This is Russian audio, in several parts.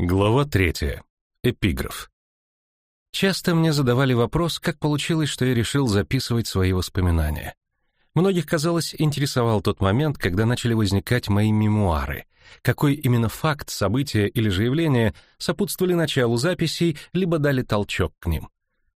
Глава третья. Эпиграф. Часто мне задавали вопрос, как получилось, что я решил записывать свои воспоминания. Многих, казалось, интересовал тот момент, когда начали возникать мои мемуары. Какой именно факт, событие или же явление сопутствовали началу записей, либо дали толчок к ним.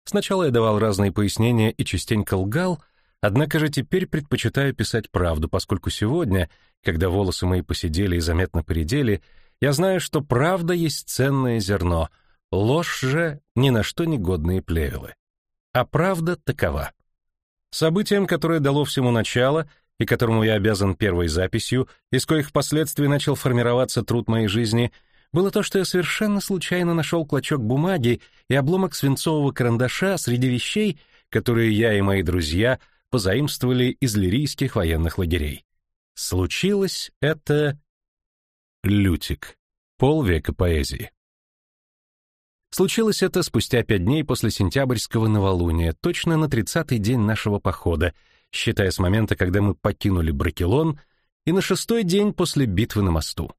Сначала я давал разные пояснения и частенько лгал, однако же теперь предпочитаю писать правду, поскольку сегодня, когда волосы мои посидели и заметно поредели, я знаю, что правда есть ценное зерно, ложь же ни на что не годные плевелы. А правда такова. Событием, которое дало всему начало и которому я обязан первой записью, из коих впоследствии начал формироваться труд моей жизни, было то, что я совершенно случайно нашел клочок бумаги и обломок свинцового карандаша среди вещей, которые я и мои друзья позаимствовали из лирийских военных лагерей. Случилось это Лютик. Полвека поэзии. Случилось это спустя пять дней после сентябрьского новолуния, точно на тридцатый день нашего похода, считая с момента, когда мы покинули Бракелон, и на шестой день после битвы на мосту.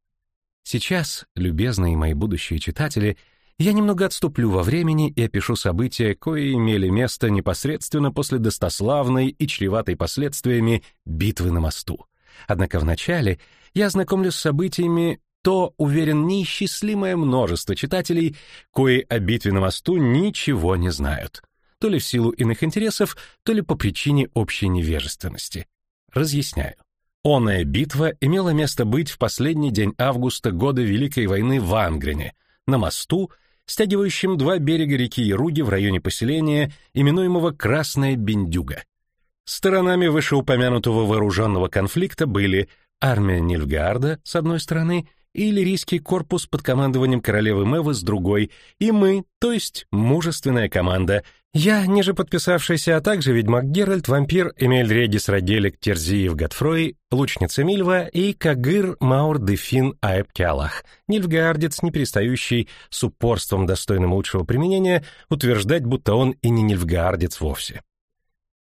Сейчас, любезные мои будущие читатели, я немного отступлю во времени и опишу события, кои имели место непосредственно после достославной и чреватой последствиями битвы на мосту. Однако вначале я ознакомлюсь с событиями, то, уверен, неисчислимое множество читателей, кои о битве на мосту ничего не знают, то ли в силу иных интересов, то ли по причине общей невежественности. Разъясняю. Оная битва имела место быть в последний день августа года Великой войны в Ангрене, на мосту, стягивающем два берега реки Яруги в районе поселения, именуемого Красная Бендюга. Сторонами вышеупомянутого вооруженного конфликта были армия Нильфгаарда с одной стороны и лирийский корпус под командованием королевы Мэвы с другой, и мы, то есть мужественная команда, я, ниже подписавшийся, а также ведьмак Геральт, вампир Эмиль Регис Раделик Терзиев Готфрой, лучница Мильва и Кагыр Маур Дефин Аэб Кялах, нильфгаардец, не перестающий с упорством достойным лучшего применения утверждать, будто он и не нильфгаардец вовсе.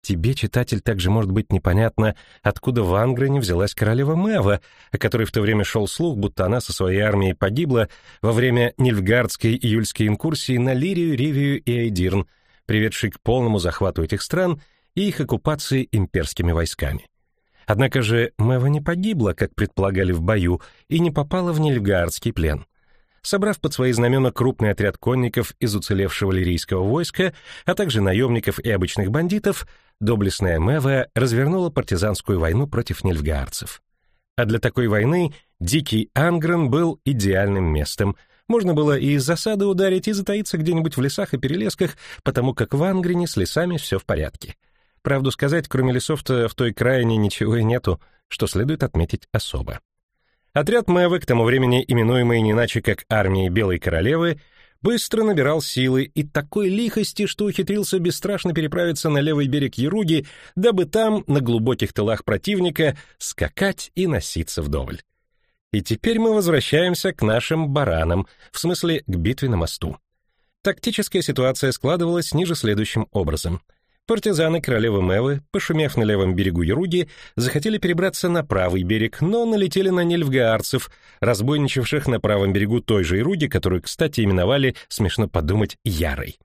Тебе, читатель, также может быть непонятно, откуда в Ангрене взялась королева Мэва, о которой в то время шел слух, будто она со своей армией погибла во время Нильфгардской июльской инкурсии на Лирию, Ривию и Эйдирн, приведшей к полному захвату этих стран и их оккупации имперскими войсками. Однако же Мэва не погибла, как предполагали в бою, и не попала в Нильфгардский плен — собрав под свои знамена крупный отряд конников из уцелевшего лирийского войска, а также наемников и обычных бандитов, доблестная Мева развернула партизанскую войну против нильфгаарцев. А для такой войны дикий Ангрен был идеальным местом. Можно было и из засады ударить, и затаиться где-нибудь в лесах и перелесках, потому как в Ангрене с лесами все в порядке. Правду сказать, кроме лесов-то в той крайне ничего и нету, что следует отметить особо. Отряд Мэвы, к тому времени именуемый не иначе как армией Белой Королевы, быстро набирал силы и такой лихости, что ухитрился бесстрашно переправиться на левый берег Яруги, дабы там, на глубоких тылах противника, скакать и носиться вдоволь. И теперь мы возвращаемся к нашим баранам, в смысле к битве на мосту. Тактическая ситуация складывалась ниже следующим образом — Партизаны королевы Мэвы, пошумев на левом берегу Яруги, захотели перебраться на правый берег, но налетели на нельфгаарцев, разбойничавших на правом берегу той же Яруги, которую, кстати, именовали, смешно подумать, Ярой.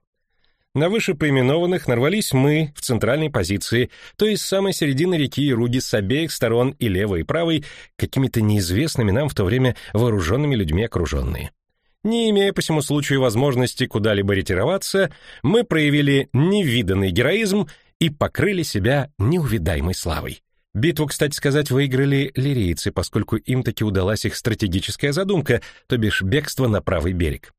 На вышепоименованных нарвались мы в центральной позиции, то есть с самой середины реки Яруги с обеих сторон и левой и правой, какими-то неизвестными нам в то время вооруженными людьми окруженные. Не имея по всему случаю возможности куда-либо ретироваться, мы проявили невиданный героизм и покрыли себя неувидаемой славой. Битву, кстати сказать, выиграли лирийцы, поскольку им таки удалась их стратегическая задумка, то бишь бегство на правый берег.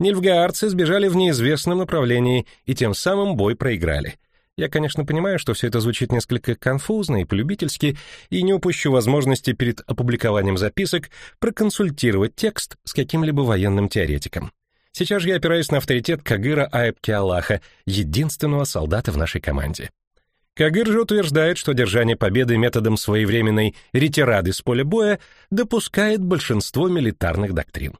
Нильфгаарцы сбежали в неизвестном направлении и тем самым бой проиграли — я, конечно, понимаю, что все это звучит несколько конфузно и полюбительски, и не упущу возможности перед опубликованием записок проконсультировать текст с каким-либо военным теоретиком. Сейчас же я опираюсь на авторитет Кагыра Аэбки Аллаха, единственного солдата в нашей команде. Кагыр же утверждает, что держание победы методом своевременной ретирады с поля боя допускает большинство милитарных доктрин.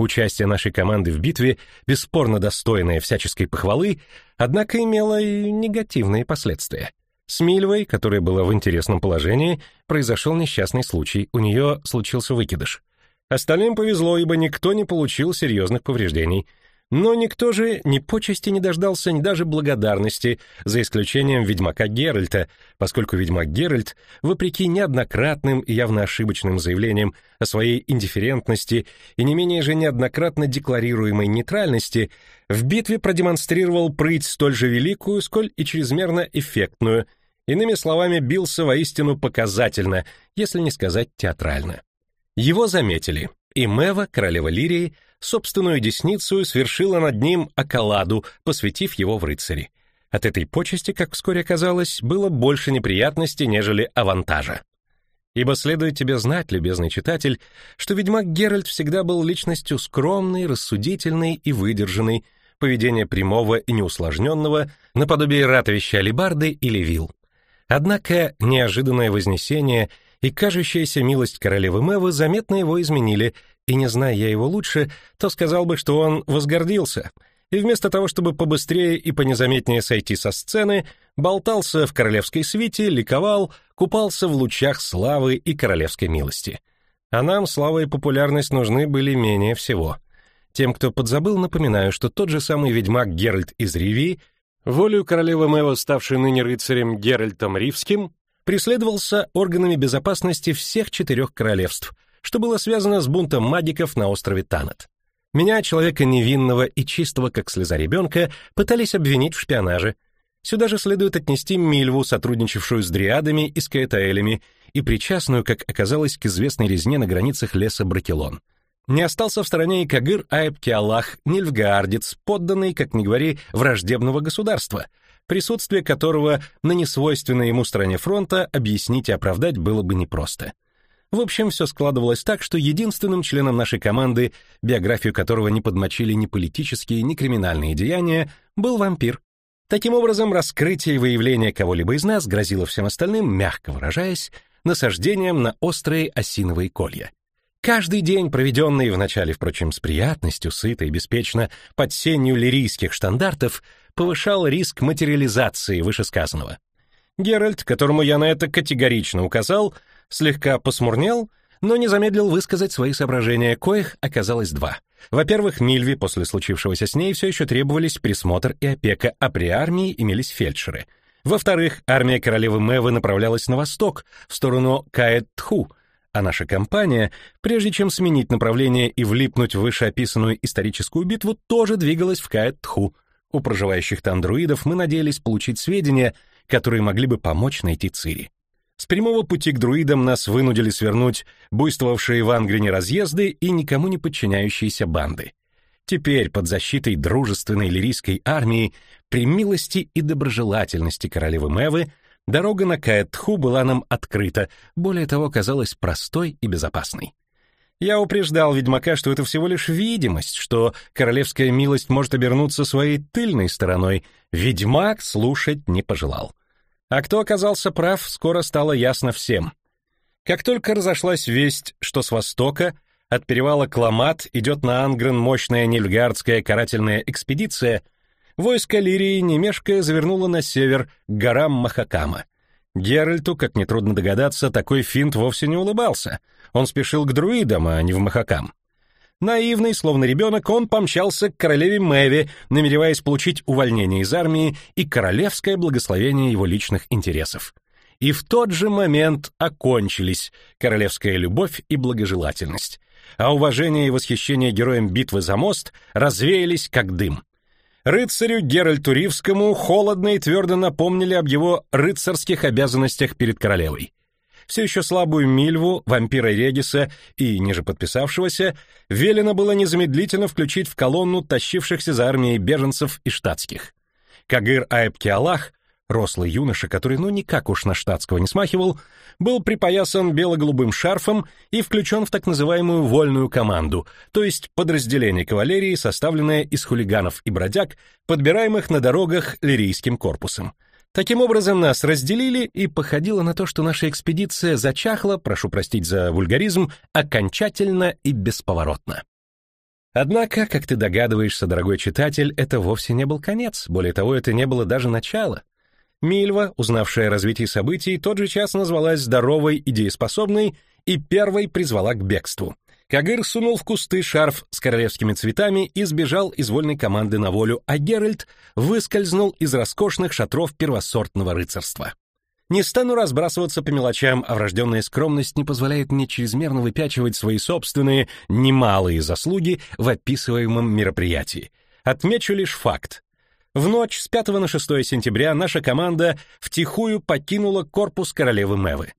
Участие нашей команды в битве, бесспорно достойное всяческой похвалы, однако имело и негативные последствия. С Мильвой, которая была в интересном положении, произошел несчастный случай, у нее случился выкидыш. Остальным повезло, ибо никто не получил серьезных повреждений — но никто же ни почести не дождался, ни даже благодарности, за исключением ведьмака Геральта, поскольку ведьмак Геральт, вопреки неоднократным и явно ошибочным заявлениям о своей индифферентности и не менее же неоднократно декларируемой нейтральности, в битве продемонстрировал прыть столь же великую, сколь и чрезмерно эффектную, иными словами, бился воистину показательно, если не сказать театрально. Его заметили, и Мева, королева Лирии, собственную десницу свершила над ним околаду, посвятив его в рыцари. От этой почести, как вскоре оказалось, было больше неприятностей, нежели авантажа. Ибо следует тебе знать, любезный читатель, что ведьмак Геральт всегда был личностью скромной, рассудительной и выдержанной, поведение прямого и неусложненного, наподобие ратовища алибарды или вил. Однако неожиданное вознесение и кажущаяся милость королевы Мэвы заметно его изменили, и не зная я его лучше, то сказал бы, что он возгордился, и вместо того, чтобы побыстрее и понезаметнее сойти со сцены, болтался в королевской свите, ликовал, купался в лучах славы и королевской милости. А нам слава и популярность нужны были менее всего. Тем, кто подзабыл, напоминаю, что тот же самый ведьмак Геральт из Ривии, волею королевы Мэва, ставший ныне рыцарем Геральтом Ривским, преследовался органами безопасности всех четырех королевств — что было связано с бунтом магиков на острове Танат. Меня, человека невинного и чистого, как слеза ребенка, пытались обвинить в шпионаже. Сюда же следует отнести Мильву, сотрудничавшую с дриадами и с каэтаэлями, и причастную, как оказалось, к известной резне на границах леса Бракелон. Не остался в стороне и Кагыр Айб-Киалах, Нильфгаардец, подданный, как ни говори, враждебного государства, присутствие которого на несвойственной ему стороне фронта объяснить и оправдать было бы непросто. В общем, все складывалось так, что единственным членом нашей команды, биографию которого не подмочили ни политические, ни криминальные деяния, был вампир. Таким образом, раскрытие и выявление кого-либо из нас грозило всем остальным, мягко выражаясь, насаждением на острые осиновые колья. Каждый день, проведенный вначале, впрочем, с приятностью, сыто и беспечно, под сенью лирийских стандартов, повышал риск материализации вышесказанного. Геральт, которому я на это категорично указал, слегка посмурнел, но не замедлил высказать свои соображения, коих оказалось два. Во-первых, Мильви после случившегося с ней все еще требовались присмотр и опека, а при армии имелись фельдшеры. Во-вторых, армия королевы Мэвы направлялась на восток, в сторону Каэт-Тху, а наша компания, прежде чем сменить направление и влипнуть в вышеописанную историческую битву, тоже двигалась в Каэт-Тху. У проживающих там друидов мы надеялись получить сведения, которые могли бы помочь найти Цири. С прямого пути к друидам нас вынудили свернуть буйствовавшие в Ангрине разъезды и никому не подчиняющиеся банды. Теперь под защитой дружественной лирийской армии, при милости и доброжелательности королевы Мэвы, дорога на Каэтху была нам открыта, более того, казалась простой и безопасной. Я упреждал ведьмака, что это всего лишь видимость, что королевская милость может обернуться своей тыльной стороной. Ведьмак слушать не пожелал. А кто оказался прав, скоро стало ясно всем. Как только разошлась весть, что с востока от перевала Кламат идет на Ангрен мощная нильгардская карательная экспедиция, войско Лирии, не мешкая, завернуло на север, к горам Махакама. Геральту, как нетрудно догадаться, такой финт вовсе не улыбался. Он спешил к друидам, а не в Махакам. Наивный, словно ребенок, он помчался к королеве Мэви, намереваясь получить увольнение из армии и королевское благословение его личных интересов. И в тот же момент окончились королевская любовь и благожелательность, а уважение и восхищение героям битвы за мост развеялись как дым. Рыцарю Геральту Ривскому холодно и твердо напомнили об его рыцарских обязанностях перед королевой все еще слабую Мильву, вампира Региса и ниже подписавшегося, велено было незамедлительно включить в колонну тащившихся за армией беженцев и штатских. Кагыр Аэбкиалах, рослый юноша, который ну никак уж на штатского не смахивал, был припоясан бело-голубым шарфом и включен в так называемую вольную команду, то есть подразделение кавалерии, составленное из хулиганов и бродяг, подбираемых на дорогах лирийским корпусом. Таким образом, нас разделили, и походило на то, что наша экспедиция зачахла, прошу простить за вульгаризм, окончательно и бесповоротно. Однако, как ты догадываешься, дорогой читатель, это вовсе не был конец, более того, это не было даже начало. Мильва, узнавшая о развитии событий, тот же час назвалась здоровой и дееспособной и первой призвала к бегству. Кагыр сунул в кусты шарф с королевскими цветами и сбежал из вольной команды на волю, а Геральт выскользнул из роскошных шатров первосортного рыцарства. Не стану разбрасываться по мелочам, а врожденная скромность не позволяет мне чрезмерно выпячивать свои собственные немалые заслуги в описываемом мероприятии. Отмечу лишь факт. В ночь с 5 на 6 сентября наша команда втихую покинула корпус королевы Мэвы.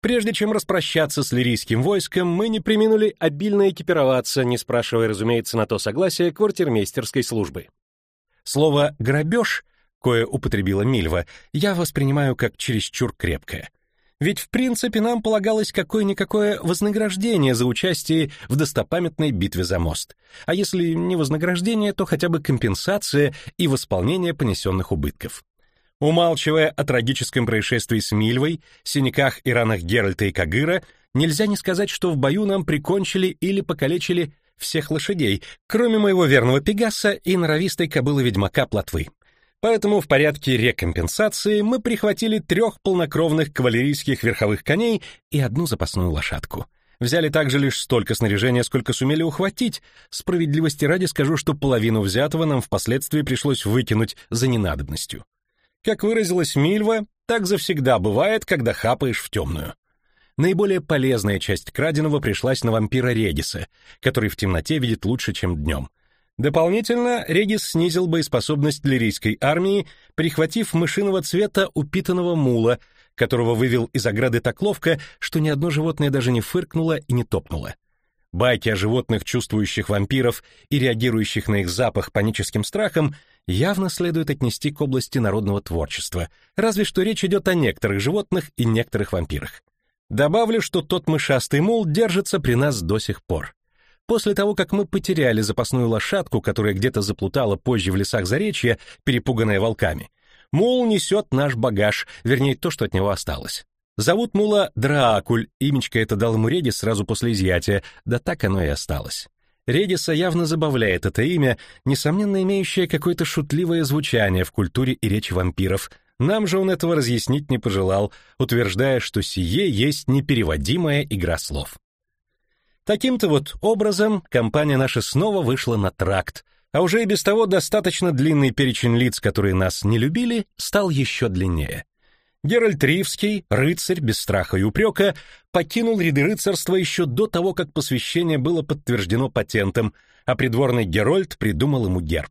Прежде чем распрощаться с лирийским войском, мы не преминули обильно экипироваться, не спрашивая, разумеется, на то согласия квартирмейстерской службы. Слово «грабеж», кое употребила Мильва, я воспринимаю как чересчур крепкое. Ведь в принципе нам полагалось какое-никакое вознаграждение за участие в достопамятной битве за мост. А если не вознаграждение, то хотя бы компенсация и восполнение понесенных убытков. Умалчивая о трагическом происшествии с Мильвой, синяках и ранах Геральта и Кагыра, нельзя не сказать, что в бою нам прикончили или покалечили всех лошадей, кроме моего верного Пегаса и норовистой кобылы-ведьмака Плотвы. Поэтому в порядке рекомпенсации мы прихватили трех полнокровных кавалерийских верховых коней и одну запасную лошадку. Взяли также лишь столько снаряжения, сколько сумели ухватить. Справедливости ради скажу, что половину взятого нам впоследствии пришлось выкинуть за ненадобностью. Как выразилась Мильва, так завсегда бывает, когда хапаешь в темную. Наиболее полезная часть краденого пришлась на вампира Редиса, который в темноте видит лучше, чем днем. Дополнительно Редис снизил боеспособность лирийской армии, прихватив мышиного цвета упитанного мула, которого вывел из ограды так ловко, что ни одно животное даже не фыркнуло и не топнуло. Байки о животных, чувствующих вампиров и реагирующих на их запах паническим страхом, явно следует отнести к области народного творчества, разве что речь идет о некоторых животных и некоторых вампирах. Добавлю, что тот мышастый мул держится при нас до сих пор. После того, как мы потеряли запасную лошадку, которая где-то заплутала позже в лесах Заречья, перепуганная волками, мул несет наш багаж, вернее, то, что от него осталось. Зовут мула Дракуль, имечко это дал ему Редис сразу после изъятия, да так оно и осталось. Редиса явно забавляет это имя, несомненно имеющее какое-то шутливое звучание в культуре и речи вампиров. Нам же он этого разъяснить не пожелал, утверждая, что сие есть непереводимая игра слов. Таким-то вот образом компания наша снова вышла на тракт, а уже и без того достаточно длинный перечень лиц, которые нас не любили, стал еще длиннее. Геральт Ривский, рыцарь без страха и упрека, покинул ряды рыцарства еще до того, как посвящение было подтверждено патентом, а придворный Герольд придумал ему герб.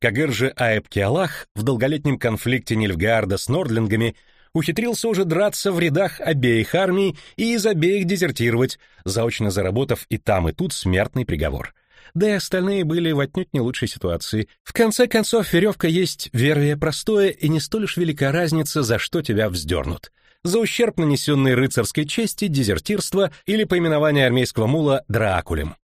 Кагыр же Аэб-Киалах в долголетнем конфликте Нильфгаарда с Нордлингами ухитрился уже драться в рядах обеих армий и из обеих дезертировать, заочно заработав и там, и тут смертный приговор да и остальные были в отнюдь не лучшей ситуации. В конце концов, веревка есть вервие простое, и не столь уж велика разница, за что тебя вздернут. За ущерб, нанесенный рыцарской чести, дезертирство или поименование армейского мула Дракулем.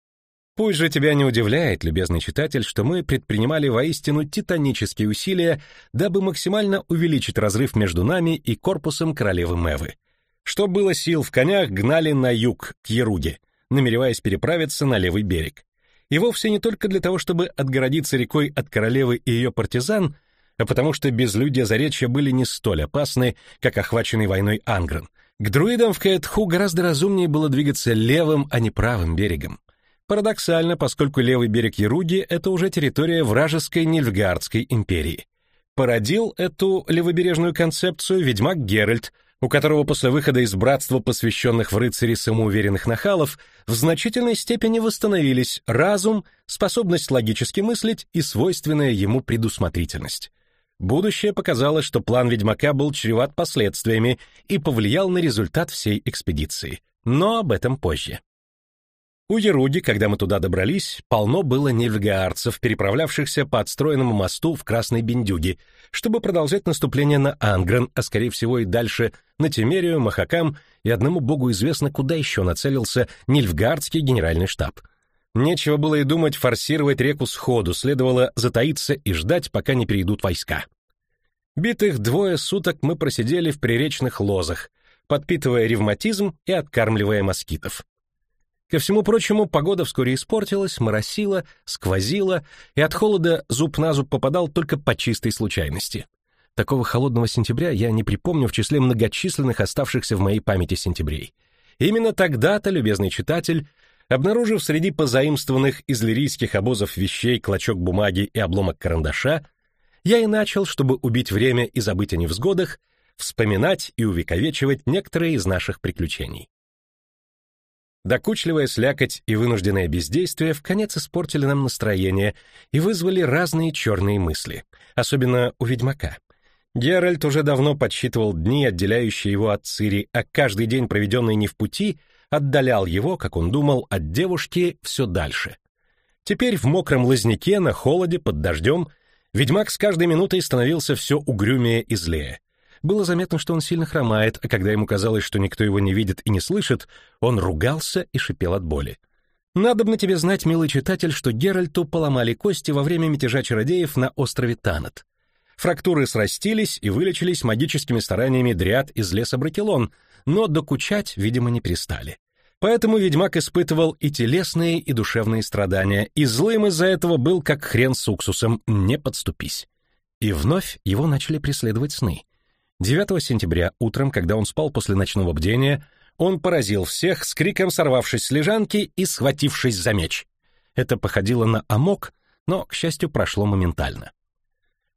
Пусть же тебя не удивляет, любезный читатель, что мы предпринимали воистину титанические усилия, дабы максимально увеличить разрыв между нами и корпусом королевы Мэвы. Что было сил в конях, гнали на юг, к Еруге, намереваясь переправиться на левый берег и вовсе не только для того, чтобы отгородиться рекой от королевы и ее партизан, а потому что безлюдья Заречья были не столь опасны, как охваченный войной Ангрен. К друидам в Каэтху гораздо разумнее было двигаться левым, а не правым берегом. Парадоксально, поскольку левый берег Яруги — это уже территория вражеской Нильфгаардской империи. Породил эту левобережную концепцию ведьмак Геральт — у которого после выхода из братства посвященных в рыцари самоуверенных нахалов в значительной степени восстановились разум, способность логически мыслить и свойственная ему предусмотрительность. Будущее показало, что план ведьмака был чреват последствиями и повлиял на результат всей экспедиции. Но об этом позже. У Еруги, когда мы туда добрались, полно было нильфгаарцев, переправлявшихся по отстроенному мосту в Красной Бендюге, чтобы продолжать наступление на Ангрен, а скорее всего и дальше на Темерию, Махакам и одному богу известно, куда еще нацелился нильфгаардский генеральный штаб. Нечего было и думать форсировать реку сходу, следовало затаиться и ждать, пока не перейдут войска. Битых двое суток мы просидели в приречных лозах, подпитывая ревматизм и откармливая москитов. Ко всему прочему, погода вскоре испортилась, моросила, сквозила, и от холода зуб на зуб попадал только по чистой случайности. Такого холодного сентября я не припомню в числе многочисленных оставшихся в моей памяти сентябрей. Именно тогда-то, любезный читатель, Обнаружив среди позаимствованных из лирийских обозов вещей клочок бумаги и обломок карандаша, я и начал, чтобы убить время и забыть о невзгодах, вспоминать и увековечивать некоторые из наших приключений. Докучливая слякоть и вынужденное бездействие в конец испортили нам настроение и вызвали разные черные мысли, особенно у ведьмака. Геральт уже давно подсчитывал дни, отделяющие его от Цири, а каждый день, проведенный не в пути, отдалял его, как он думал, от девушки все дальше. Теперь в мокром лазняке, на холоде, под дождем, ведьмак с каждой минутой становился все угрюмее и злее. Было заметно, что он сильно хромает, а когда ему казалось, что никто его не видит и не слышит, он ругался и шипел от боли. Надобно тебе знать, милый читатель, что Геральту поломали кости во время мятежа чародеев на острове Танат. Фрактуры срастились и вылечились магическими стараниями дриад из леса Бракелон, но докучать, видимо, не перестали. Поэтому ведьмак испытывал и телесные, и душевные страдания, и злым из-за этого был как хрен с уксусом, не подступись. И вновь его начали преследовать сны. 9 сентября утром, когда он спал после ночного бдения, он поразил всех с криком сорвавшись с лежанки и схватившись за меч. Это походило на амок, но, к счастью, прошло моментально.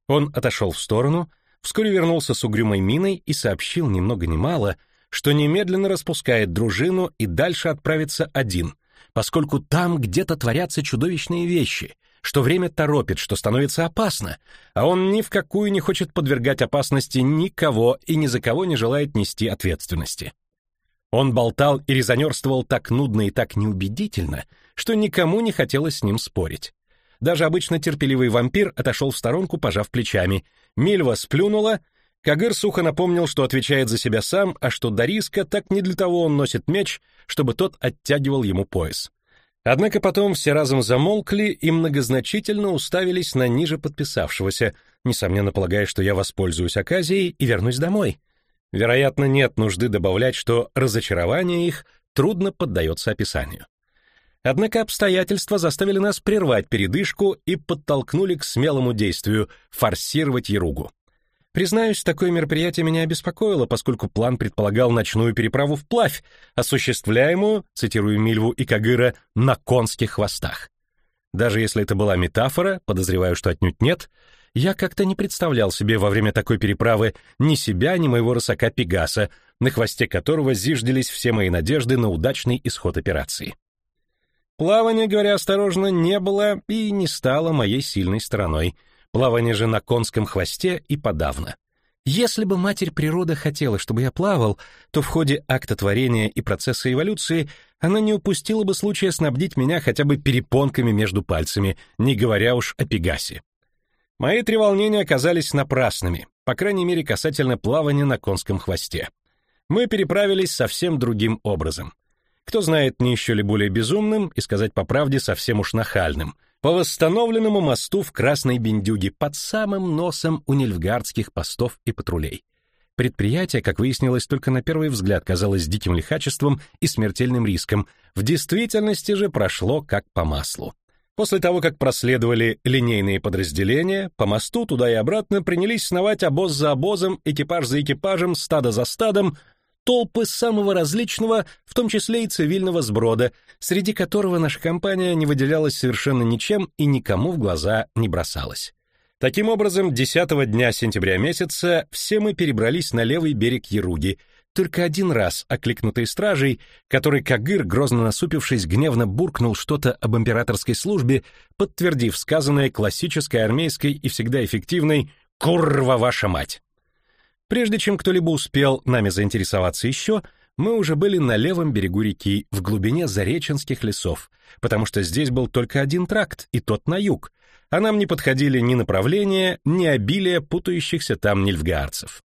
Он отошел в сторону, вскоре вернулся с угрюмой миной и сообщил ни много ни мало, что немедленно распускает дружину и дальше отправится один, поскольку там где-то творятся чудовищные вещи, что время торопит, что становится опасно, а он ни в какую не хочет подвергать опасности никого и ни за кого не желает нести ответственности. Он болтал и резонерствовал так нудно и так неубедительно, что никому не хотелось с ним спорить. Даже обычно терпеливый вампир отошел в сторонку, пожав плечами. Мильва сплюнула. Кагыр сухо напомнил, что отвечает за себя сам, а что Дариска так не для того он носит меч, чтобы тот оттягивал ему пояс. Однако потом все разом замолкли и многозначительно уставились на ниже подписавшегося, несомненно полагая, что я воспользуюсь оказией и вернусь домой. Вероятно, нет нужды добавлять, что разочарование их трудно поддается описанию. Однако обстоятельства заставили нас прервать передышку и подтолкнули к смелому действию форсировать Еругу. Признаюсь, такое мероприятие меня обеспокоило, поскольку план предполагал ночную переправу вплавь, осуществляемую, цитирую Мильву и Кагыра, на конских хвостах. Даже если это была метафора, подозреваю, что отнюдь нет, я как-то не представлял себе во время такой переправы ни себя, ни моего рысака Пегаса, на хвосте которого зиждились все мои надежды на удачный исход операции. Плавание, говоря осторожно, не было и не стало моей сильной стороной. Плавание же на конском хвосте и подавно. Если бы Матерь Природа хотела, чтобы я плавал, то в ходе акта творения и процесса эволюции она не упустила бы случая снабдить меня хотя бы перепонками между пальцами, не говоря уж о Пегасе. Мои треволнения оказались напрасными, по крайней мере касательно плавания на конском хвосте. Мы переправились совсем другим образом. Кто знает, не еще ли более безумным и, сказать по правде, совсем уж нахальным, по восстановленному мосту в Красной Бендюге под самым носом у нильфгардских постов и патрулей. Предприятие, как выяснилось, только на первый взгляд казалось диким лихачеством и смертельным риском, в действительности же прошло как по маслу. После того, как проследовали линейные подразделения, по мосту туда и обратно принялись сновать обоз за обозом, экипаж за экипажем, стадо за стадом, толпы самого различного, в том числе и цивильного сброда, среди которого наша компания не выделялась совершенно ничем и никому в глаза не бросалась. Таким образом, 10 дня сентября месяца все мы перебрались на левый берег Яруги, только один раз окликнутый стражей, который Кагыр, грозно насупившись, гневно буркнул что-то об императорской службе, подтвердив сказанное классической армейской и всегда эффективной «Курва ваша мать!». Прежде чем кто-либо успел нами заинтересоваться еще, мы уже были на левом берегу реки, в глубине Зареченских лесов, потому что здесь был только один тракт, и тот на юг, а нам не подходили ни направление, ни обилие путающихся там нильфгаарцев.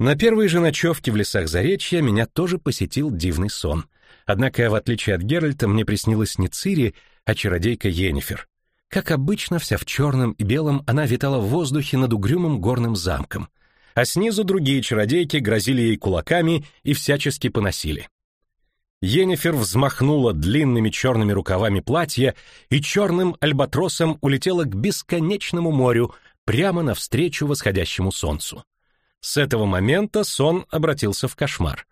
На первой же ночевке в лесах Заречья меня тоже посетил дивный сон. Однако, в отличие от Геральта, мне приснилась не Цири, а чародейка Йеннифер. Как обычно, вся в черном и белом, она витала в воздухе над угрюмым горным замком — а снизу другие чародейки грозили ей кулаками и всячески поносили. Енифер взмахнула длинными черными рукавами платья и черным альбатросом улетела к бесконечному морю прямо навстречу восходящему солнцу. С этого момента сон обратился в кошмар.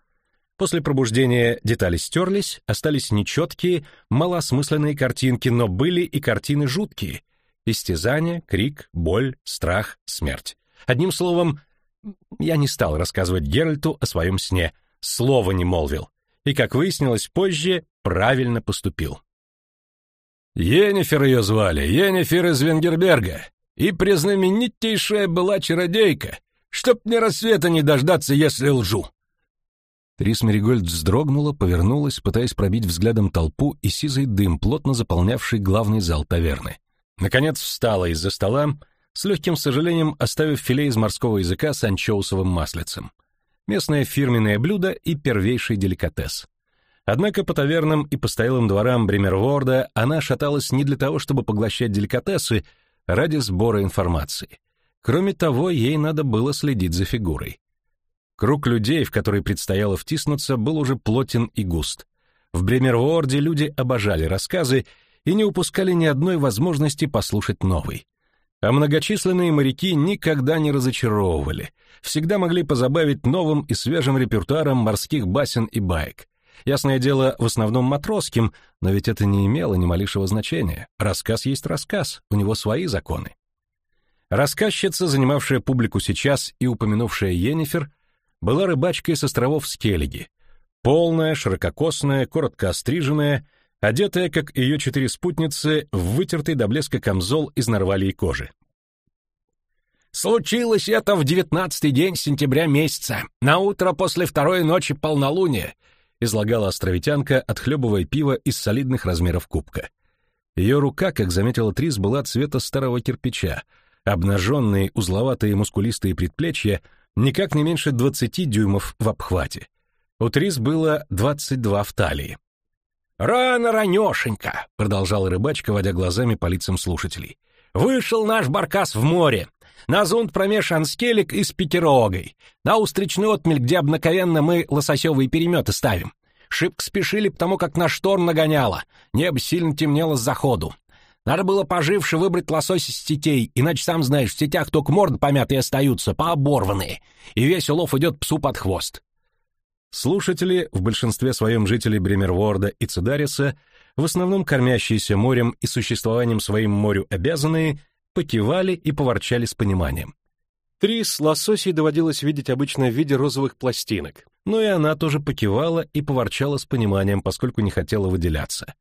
После пробуждения детали стерлись, остались нечеткие, малоосмысленные картинки, но были и картины жуткие. Истязание, крик, боль, страх, смерть. Одним словом, я не стал рассказывать Геральту о своем сне, слова не молвил. И, как выяснилось позже, правильно поступил. Енифер ее звали, Енифер из Венгерберга. И признаменитейшая была чародейка. Чтоб мне рассвета не дождаться, если лжу. Трис Меригольд вздрогнула, повернулась, пытаясь пробить взглядом толпу и сизый дым, плотно заполнявший главный зал таверны. Наконец встала из-за стола, с легким сожалением оставив филе из морского языка с анчоусовым маслицем. Местное фирменное блюдо и первейший деликатес. Однако по тавернам и постоялым дворам Бремерворда она шаталась не для того, чтобы поглощать деликатесы, ради сбора информации. Кроме того, ей надо было следить за фигурой. Круг людей, в который предстояло втиснуться, был уже плотен и густ. В Бремерворде люди обожали рассказы и не упускали ни одной возможности послушать новый. А многочисленные моряки никогда не разочаровывали, всегда могли позабавить новым и свежим репертуаром морских басен и баек. Ясное дело, в основном матросским, но ведь это не имело ни малейшего значения. Рассказ есть рассказ, у него свои законы. Рассказчица, занимавшая публику сейчас и упомянувшая Йеннифер, была рыбачкой с островов Скеллиги. Полная, ширококосная, коротко остриженная, одетая, как ее четыре спутницы, в вытертый до блеска камзол из нарвалей кожи. Случилось это в девятнадцатый день сентября месяца, на утро после второй ночи полнолуния, излагала островитянка, отхлебывая пиво из солидных размеров кубка. Ее рука, как заметила Трис, была цвета старого кирпича, обнаженные узловатые мускулистые предплечья никак не меньше двадцати дюймов в обхвате. У Трис было двадцать два в талии. «Рано, ранешенько!» — продолжал рыбачка, водя глазами по лицам слушателей. «Вышел наш баркас в море. На зонт промеж анскелик и с пятерогой. На устричный отмель, где обнаковенно мы лососевые переметы ставим. Шибко спешили, потому как на шторм нагоняло. Небо сильно темнело с заходу. Надо было поживше выбрать лосось из сетей, иначе, сам знаешь, в сетях только морды помятые остаются, пооборванные, и весь улов идет псу под хвост. Слушатели, в большинстве своем жители Бремерворда и Цидариса, в основном кормящиеся морем и существованием своим морю обязанные, покивали и поворчали с пониманием. Трис лососей доводилось видеть обычно в виде розовых пластинок, но и она тоже покивала и поворчала с пониманием, поскольку не хотела выделяться.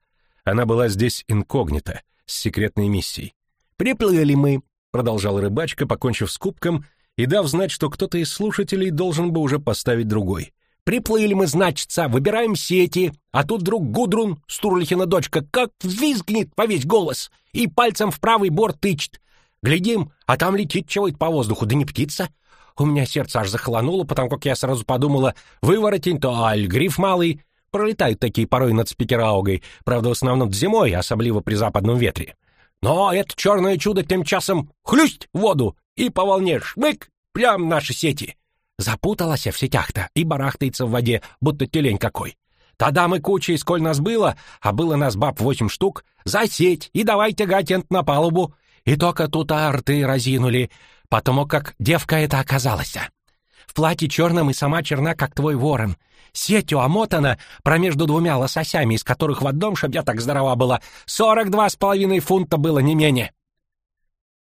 Она была здесь инкогнито, с секретной миссией. «Приплыли мы», — продолжал рыбачка, покончив с кубком и дав знать, что кто-то из слушателей должен бы уже поставить другой. «Приплыли мы, значится, выбираем сети, а тут вдруг Гудрун, Стурлихина дочка, как взвизгнет во весь голос и пальцем в правый борт тычет. Глядим, а там летит чего-то по воздуху, да не птица. У меня сердце аж захолонуло, потому как я сразу подумала, выворотень-то, аль, гриф малый. Пролетают такие порой над спикераугой, правда, в основном зимой, особливо при западном ветре. Но это черное чудо тем часом хлюсть в воду и по волне шмык прям наши сети. Запуталась в сетях-то и барахтается в воде, будто тюлень какой. Тогда мы кучей, сколь нас было, а было нас баб восемь штук, за сеть и давай тягать на палубу. И только тут арты разинули, потому как девка эта оказалась. В платье черном и сама черна, как твой ворон. Сетью омотана промежду двумя лососями, из которых в одном, чтоб я так здорова была, сорок два с половиной фунта было не менее.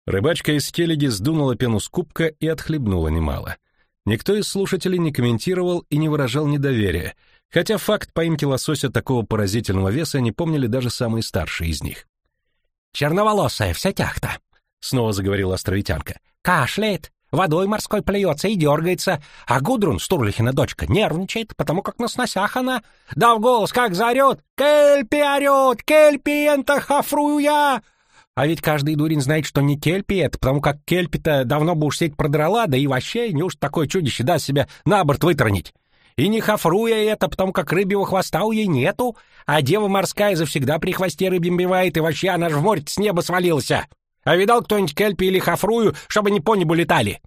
Рыбачка из келеги сдунула пену с кубка и отхлебнула немало. Никто из слушателей не комментировал и не выражал недоверия, хотя факт поимки лосося такого поразительного веса не помнили даже самые старшие из них. «Черноволосая вся тяхта», — снова заговорила островитянка. «Кашляет, водой морской плюется и дергается, а Гудрун, Стурлихина дочка, нервничает, потому как на сносях она, да в голос как заорет «Кельпи орет! Кельпи энто хафрую я!» А ведь каждый дурень знает, что не кельпи это, потому как кельпи-то давно бы уж сеть продрала, да и вообще, неуж такое чудище даст себя на борт вытронить. И не хафруя это, потому как рыбьего хвоста у ей нету, а дева морская завсегда при хвосте рыбьем бивает, и вообще она ж в море с неба свалился. А видал кто-нибудь кельпи или хафрую, чтобы не по небу летали?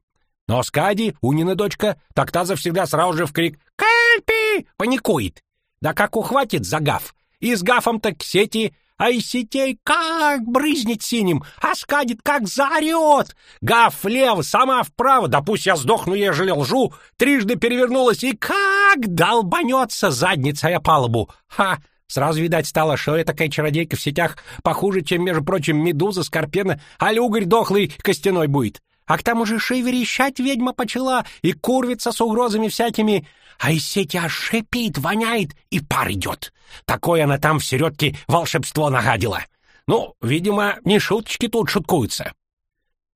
Но Скади, Унина дочка, так та завсегда сразу же в крик «Кельпи!» паникует. Да как ухватит за гаф, и с гафом-то к сети а из сетей как брызнет синим, а скадит как заорет. Гав влево, сама вправо, да пусть я сдохну, ежели лжу, трижды перевернулась и как долбанется задницей о палубу! Ха! Сразу видать стало, что такая чародейка в сетях похуже, чем, между прочим, медуза, скорпена, а угорь дохлый костяной будет. А к тому же шей верещать ведьма почала и курвится с угрозами всякими, а из сети аж шипит, воняет и пар идет. Такое она там в середке волшебство нагадила. Ну, видимо, не шуточки тут шуткуются.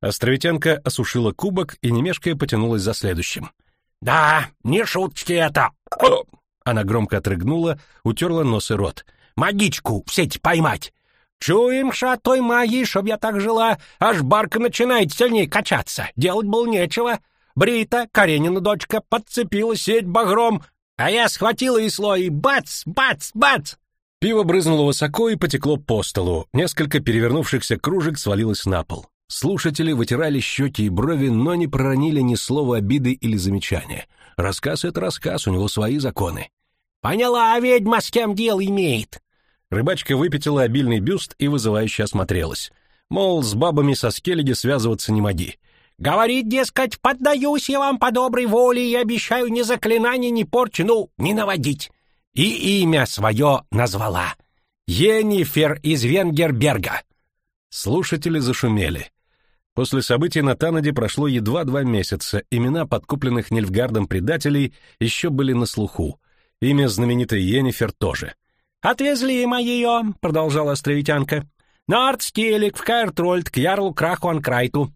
Островитянка осушила кубок и немешкая потянулась за следующим. «Да, не шуточки это!» Она громко отрыгнула, утерла нос и рот. «Магичку в сеть поймать! Чуем, от той магии, чтоб я так жила, аж барка начинает сильнее качаться. Делать было нечего. Брита, Каренина дочка, подцепила сеть багром, а я схватила весло и бац, бац, бац!» Пиво брызнуло высоко и потекло по столу. Несколько перевернувшихся кружек свалилось на пол. Слушатели вытирали щеки и брови, но не проронили ни слова обиды или замечания. Рассказ — это рассказ, у него свои законы. «Поняла, а ведьма с кем дело имеет?» Рыбачка выпятила обильный бюст и вызывающе осмотрелась. Мол, с бабами со скеледи связываться не моги. «Говорит, дескать, поддаюсь я вам по доброй воле и обещаю ни заклинаний, ни порчи, ну, не наводить». И имя свое назвала. Енифер из Венгерберга. Слушатели зашумели. После событий на Танаде прошло едва два месяца, имена подкупленных Нильфгардом предателей еще были на слуху. Имя знаменитой Йеннифер тоже. «Отвезли мы ее», — продолжала островитянка. «На Артскелик, в Каэртрольд, к Ярлу Крахуанкрайту.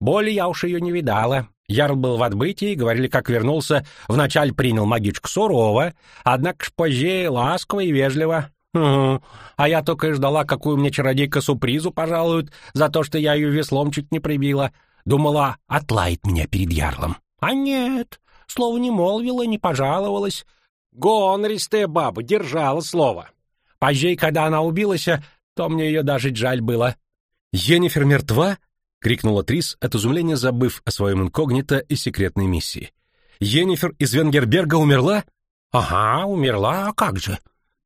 Боли я уж ее не видала. Ярл был в отбытии, говорили, как вернулся, вначале принял магичку сурово, однако ж позже ласково и вежливо. Угу. А я только и ждала, какую мне чародейка сюрпризу пожалуют за то, что я ее веслом чуть не прибила. Думала, отлает меня перед ярлом. А нет, слово не молвила, не пожаловалась. Гонристая баба держала слово. Позже, когда она убилась, то мне ее даже жаль было. «Енифер мертва?» — крикнула Трис, от изумления забыв о своем инкогнито и секретной миссии. «Енифер из Венгерберга умерла?» «Ага, умерла, а как же?»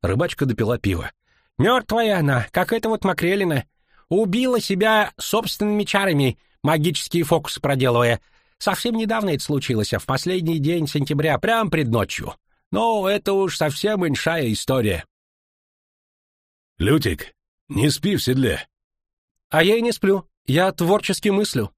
Рыбачка допила пиво. «Мертвая она, как эта вот Макрелина. Убила себя собственными чарами, магические фокусы проделывая. Совсем недавно это случилось, а в последний день сентября, прямо пред ночью. Но это уж совсем иншая история». «Лютик, не спи в седле». «А я и не сплю. Я творчески мыслю».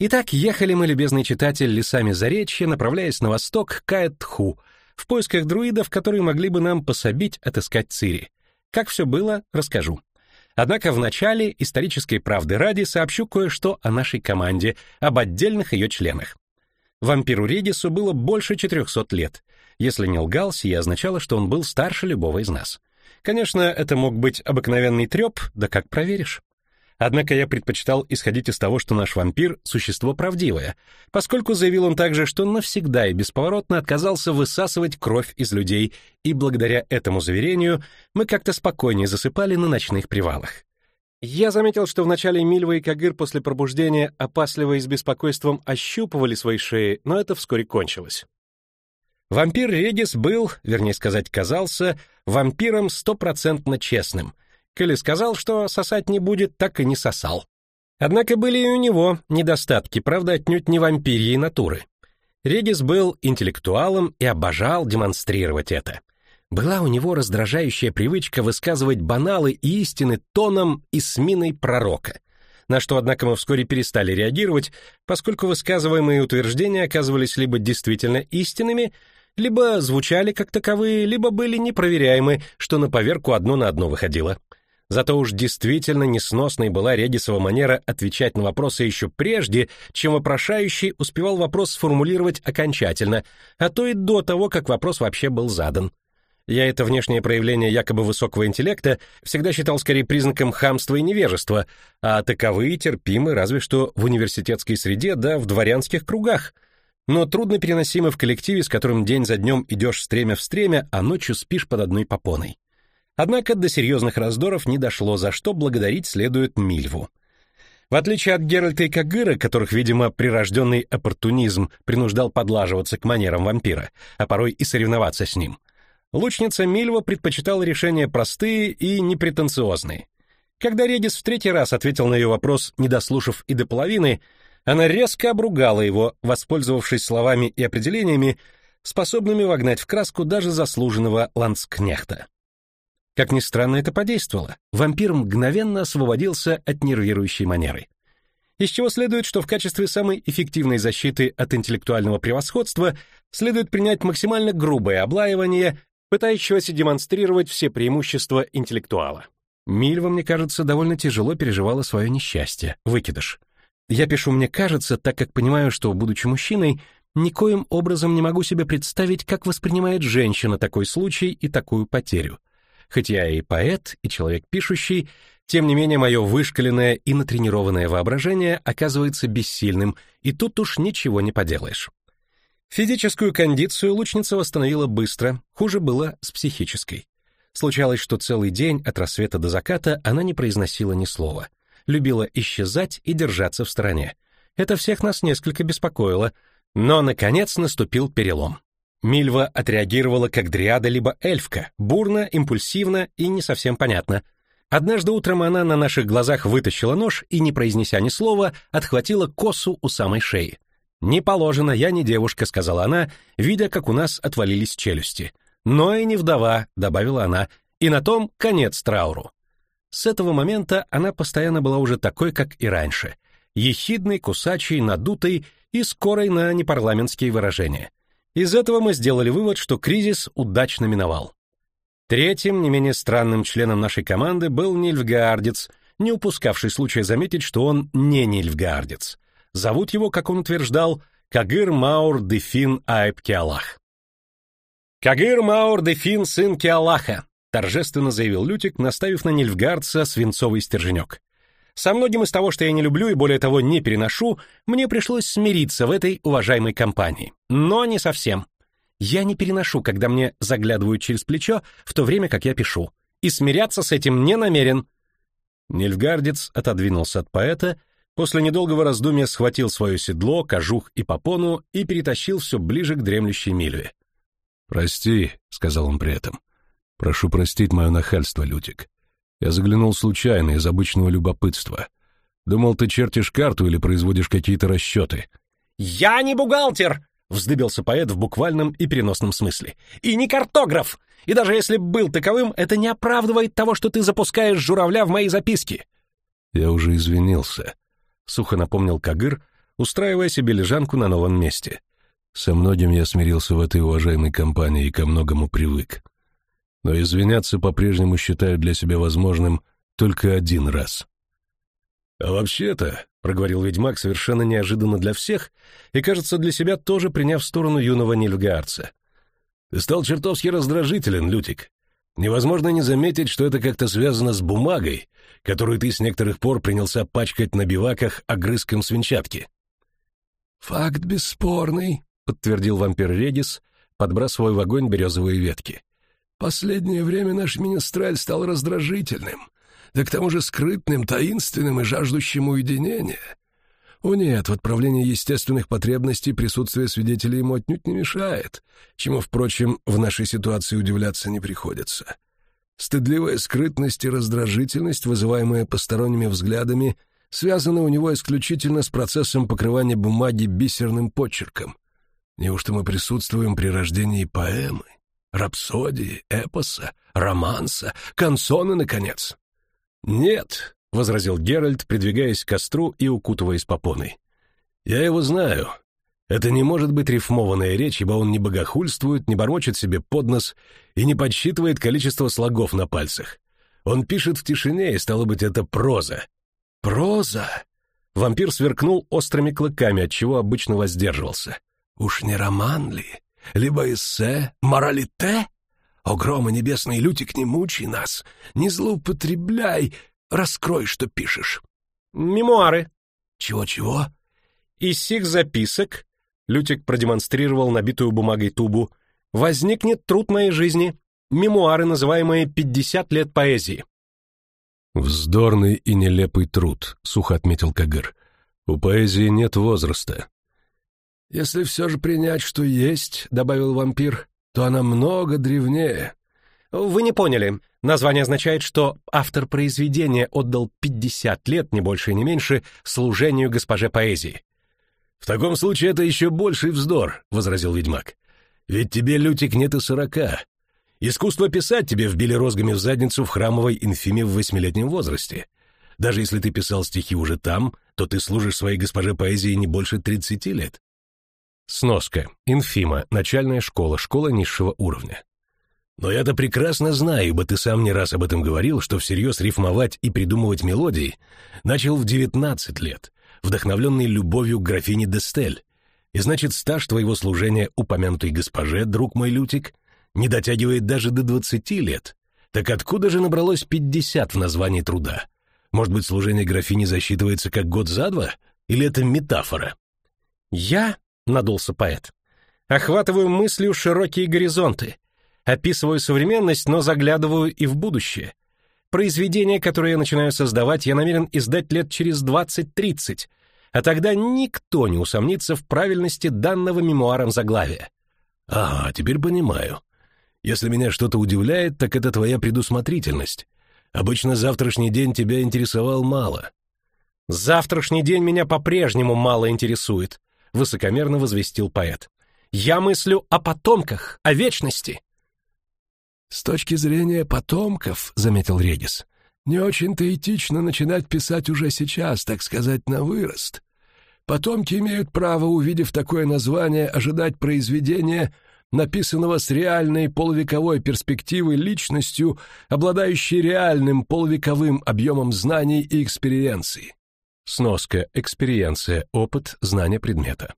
Итак, ехали мы, любезный читатель, лесами Заречья, направляясь на восток к Аэтху — в поисках друидов, которые могли бы нам пособить отыскать Цири. Как все было, расскажу. Однако в начале исторической правды ради сообщу кое-что о нашей команде, об отдельных ее членах. Вампиру Редису было больше 400 лет. Если не лгал, сие означало, что он был старше любого из нас. Конечно, это мог быть обыкновенный треп, да как проверишь. Однако я предпочитал исходить из того, что наш вампир — существо правдивое, поскольку заявил он также, что навсегда и бесповоротно отказался высасывать кровь из людей, и благодаря этому заверению мы как-то спокойнее засыпали на ночных привалах. Я заметил, что вначале Мильва и Кагыр после пробуждения опасливо и с беспокойством ощупывали свои шеи, но это вскоре кончилось. Вампир Редис был, вернее сказать, казался, вампиром стопроцентно честным — Коли сказал, что сосать не будет, так и не сосал. Однако были и у него недостатки, правда, отнюдь не вампирьей натуры. Редис был интеллектуалом и обожал демонстрировать это. Была у него раздражающая привычка высказывать баналы и истины тоном и с миной пророка, на что, однако, мы вскоре перестали реагировать, поскольку высказываемые утверждения оказывались либо действительно истинными, либо звучали как таковые, либо были непроверяемы, что на поверку одно на одно выходило. Зато уж действительно несносной была Редисова манера отвечать на вопросы еще прежде, чем вопрошающий успевал вопрос сформулировать окончательно, а то и до того, как вопрос вообще был задан. Я это внешнее проявление якобы высокого интеллекта всегда считал скорее признаком хамства и невежества, а таковые терпимы разве что в университетской среде да в дворянских кругах. Но трудно переносимы в коллективе, с которым день за днем идешь стремя в стремя, а ночью спишь под одной попоной. Однако до серьезных раздоров не дошло, за что благодарить следует Мильву. В отличие от Геральта и Кагыра, которых, видимо, прирожденный оппортунизм принуждал подлаживаться к манерам вампира, а порой и соревноваться с ним, лучница Мильва предпочитала решения простые и непретенциозные. Когда Редис в третий раз ответил на ее вопрос, не дослушав и до половины, она резко обругала его, воспользовавшись словами и определениями, способными вогнать в краску даже заслуженного ланскнехта. Как ни странно, это подействовало. Вампир мгновенно освободился от нервирующей манеры. Из чего следует, что в качестве самой эффективной защиты от интеллектуального превосходства следует принять максимально грубое облаивание, пытающегося демонстрировать все преимущества интеллектуала. Мильва, мне кажется, довольно тяжело переживала свое несчастье, выкидыш. Я пишу «мне кажется», так как понимаю, что, будучи мужчиной, никоим образом не могу себе представить, как воспринимает женщина такой случай и такую потерю. Хоть я и поэт, и человек пишущий, тем не менее мое вышкаленное и натренированное воображение оказывается бессильным, и тут уж ничего не поделаешь. Физическую кондицию лучница восстановила быстро, хуже было с психической. Случалось, что целый день от рассвета до заката она не произносила ни слова. Любила исчезать и держаться в стороне. Это всех нас несколько беспокоило, но, наконец, наступил перелом. Мильва отреагировала как дриада либо эльфка, бурно, импульсивно и не совсем понятно. Однажды утром она на наших глазах вытащила нож и, не произнеся ни слова, отхватила косу у самой шеи. «Не положено, я не девушка», — сказала она, видя, как у нас отвалились челюсти. «Но и не вдова», — добавила она, — «и на том конец трауру». С этого момента она постоянно была уже такой, как и раньше, ехидной, кусачей, надутой и скорой на непарламентские выражения. Из этого мы сделали вывод, что кризис удачно миновал. Третьим, не менее странным членом нашей команды был Нильфгаардец, не упускавший случая заметить, что он не Нильфгаардец. Зовут его, как он утверждал, Кагыр Маур Дефин Айб Киалах. «Кагыр Маур Дефин, сын Киалаха», торжественно заявил Лютик, наставив на Нильфгардца свинцовый стерженек. Со многим из того, что я не люблю и более того не переношу, мне пришлось смириться в этой уважаемой компании. Но не совсем. Я не переношу, когда мне заглядывают через плечо, в то время как я пишу. И смиряться с этим не намерен. Нильфгардец отодвинулся от поэта, после недолгого раздумья схватил свое седло, кожух и попону и перетащил все ближе к дремлющей Мильве. «Прости», — сказал он при этом. «Прошу простить мое нахальство, Лютик. Я заглянул случайно, из обычного любопытства. Думал, ты чертишь карту или производишь какие-то расчеты. «Я не бухгалтер!» — вздыбился поэт в буквальном и переносном смысле. «И не картограф! И даже если был таковым, это не оправдывает того, что ты запускаешь журавля в мои записки!» «Я уже извинился», — сухо напомнил Кагыр, устраивая себе лежанку на новом месте. «Со многим я смирился в этой уважаемой компании и ко многому привык но извиняться по-прежнему считаю для себя возможным только один раз. «А вообще-то», — проговорил ведьмак совершенно неожиданно для всех и, кажется, для себя тоже приняв сторону юного нильфгаарца, «ты стал чертовски раздражителен, Лютик. Невозможно не заметить, что это как-то связано с бумагой, которую ты с некоторых пор принялся пачкать на биваках огрызком свинчатки». «Факт бесспорный», — подтвердил вампир Редис, подбрасывая в огонь березовые ветки. Последнее время наш министраль стал раздражительным, да к тому же скрытным, таинственным и жаждущим уединения. О нет, в отправлении естественных потребностей присутствие свидетелей ему отнюдь не мешает, чему, впрочем, в нашей ситуации удивляться не приходится. Стыдливая скрытность и раздражительность, вызываемые посторонними взглядами, связаны у него исключительно с процессом покрывания бумаги бисерным почерком. Неужто мы присутствуем при рождении поэмы? Рапсодии, эпоса, романса, канцоны, наконец. «Нет», — возразил Геральт, придвигаясь к костру и укутываясь попоной. «Я его знаю. Это не может быть рифмованная речь, ибо он не богохульствует, не бормочет себе под нос и не подсчитывает количество слогов на пальцах. Он пишет в тишине, и, стало быть, это проза». «Проза?» Вампир сверкнул острыми клыками, от чего обычно воздерживался. «Уж не роман ли?» Либо эссе, моралите? О, грома небесный, Лютик, не мучай нас, не злоупотребляй, раскрой, что пишешь. Мемуары. Чего-чего? Из сих записок, Лютик продемонстрировал набитую бумагой тубу, возникнет труд моей жизни, мемуары, называемые «пятьдесят лет поэзии». «Вздорный и нелепый труд», — сухо отметил Кагыр. «У поэзии нет возраста. «Если все же принять, что есть», — добавил вампир, — «то она много древнее». «Вы не поняли. Название означает, что автор произведения отдал 50 лет, не больше и не меньше, служению госпоже поэзии». «В таком случае это еще больший вздор», — возразил ведьмак. Ведь тебе, Лютик, нет и сорока. Искусство писать тебе вбили розгами в задницу в храмовой инфиме в восьмилетнем возрасте. Даже если ты писал стихи уже там, то ты служишь своей госпоже поэзии не больше тридцати лет. Сноска. Инфима. Начальная школа. Школа низшего уровня. Но я-то прекрасно знаю, ибо ты сам не раз об этом говорил, что всерьез рифмовать и придумывать мелодии начал в девятнадцать лет, вдохновленный любовью к графине Дестель. И значит, стаж твоего служения упомянутой госпоже, друг мой Лютик, не дотягивает даже до двадцати лет. Так откуда же набралось пятьдесят в названии труда? Может быть, служение графини засчитывается как год за два? Или это метафора? Я — надулся поэт. «Охватываю мыслью широкие горизонты, описываю современность, но заглядываю и в будущее. Произведение, которое я начинаю создавать, я намерен издать лет через 20-30, а тогда никто не усомнится в правильности данного мемуаром заглавия». «Ага, теперь понимаю. Если меня что-то удивляет, так это твоя предусмотрительность. Обычно завтрашний день тебя интересовал мало». «Завтрашний день меня по-прежнему мало интересует», высокомерно возвестил поэт. Я мыслю о потомках, о вечности. С точки зрения потомков, заметил Редис, не очень-то этично начинать писать уже сейчас, так сказать, на вырост. Потомки имеют право, увидев такое название, ожидать произведения, написанного с реальной полувековой перспективой личностью, обладающей реальным полувековым объемом знаний и экспериенции. Сноска, экспериенция, опыт, знание предмета.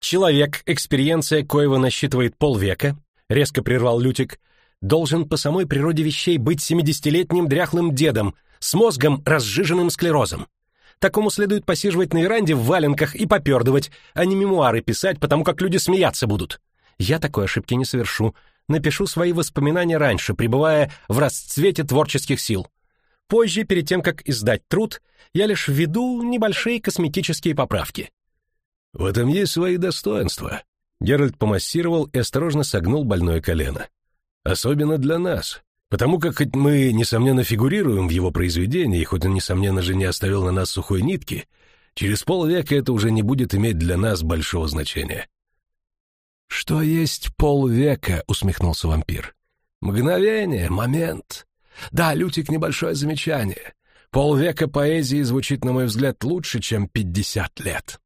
Человек, экспериенция коего насчитывает полвека, резко прервал Лютик, должен по самой природе вещей быть семидесятилетним дряхлым дедом с мозгом, разжиженным склерозом. Такому следует посиживать на веранде в валенках и попердывать, а не мемуары писать, потому как люди смеяться будут. Я такой ошибки не совершу. Напишу свои воспоминания раньше, пребывая в расцвете творческих сил. Позже, перед тем, как издать труд, я лишь введу небольшие косметические поправки. В этом есть свои достоинства. Геральт помассировал и осторожно согнул больное колено. Особенно для нас, потому как хоть мы, несомненно, фигурируем в его произведении, хоть он, несомненно же, не оставил на нас сухой нитки, через полвека это уже не будет иметь для нас большого значения. «Что есть полвека?» — усмехнулся вампир. «Мгновение, момент. Да, Лютик, небольшое замечание. Полвека поэзии звучит, на мой взгляд, лучше, чем пятьдесят лет.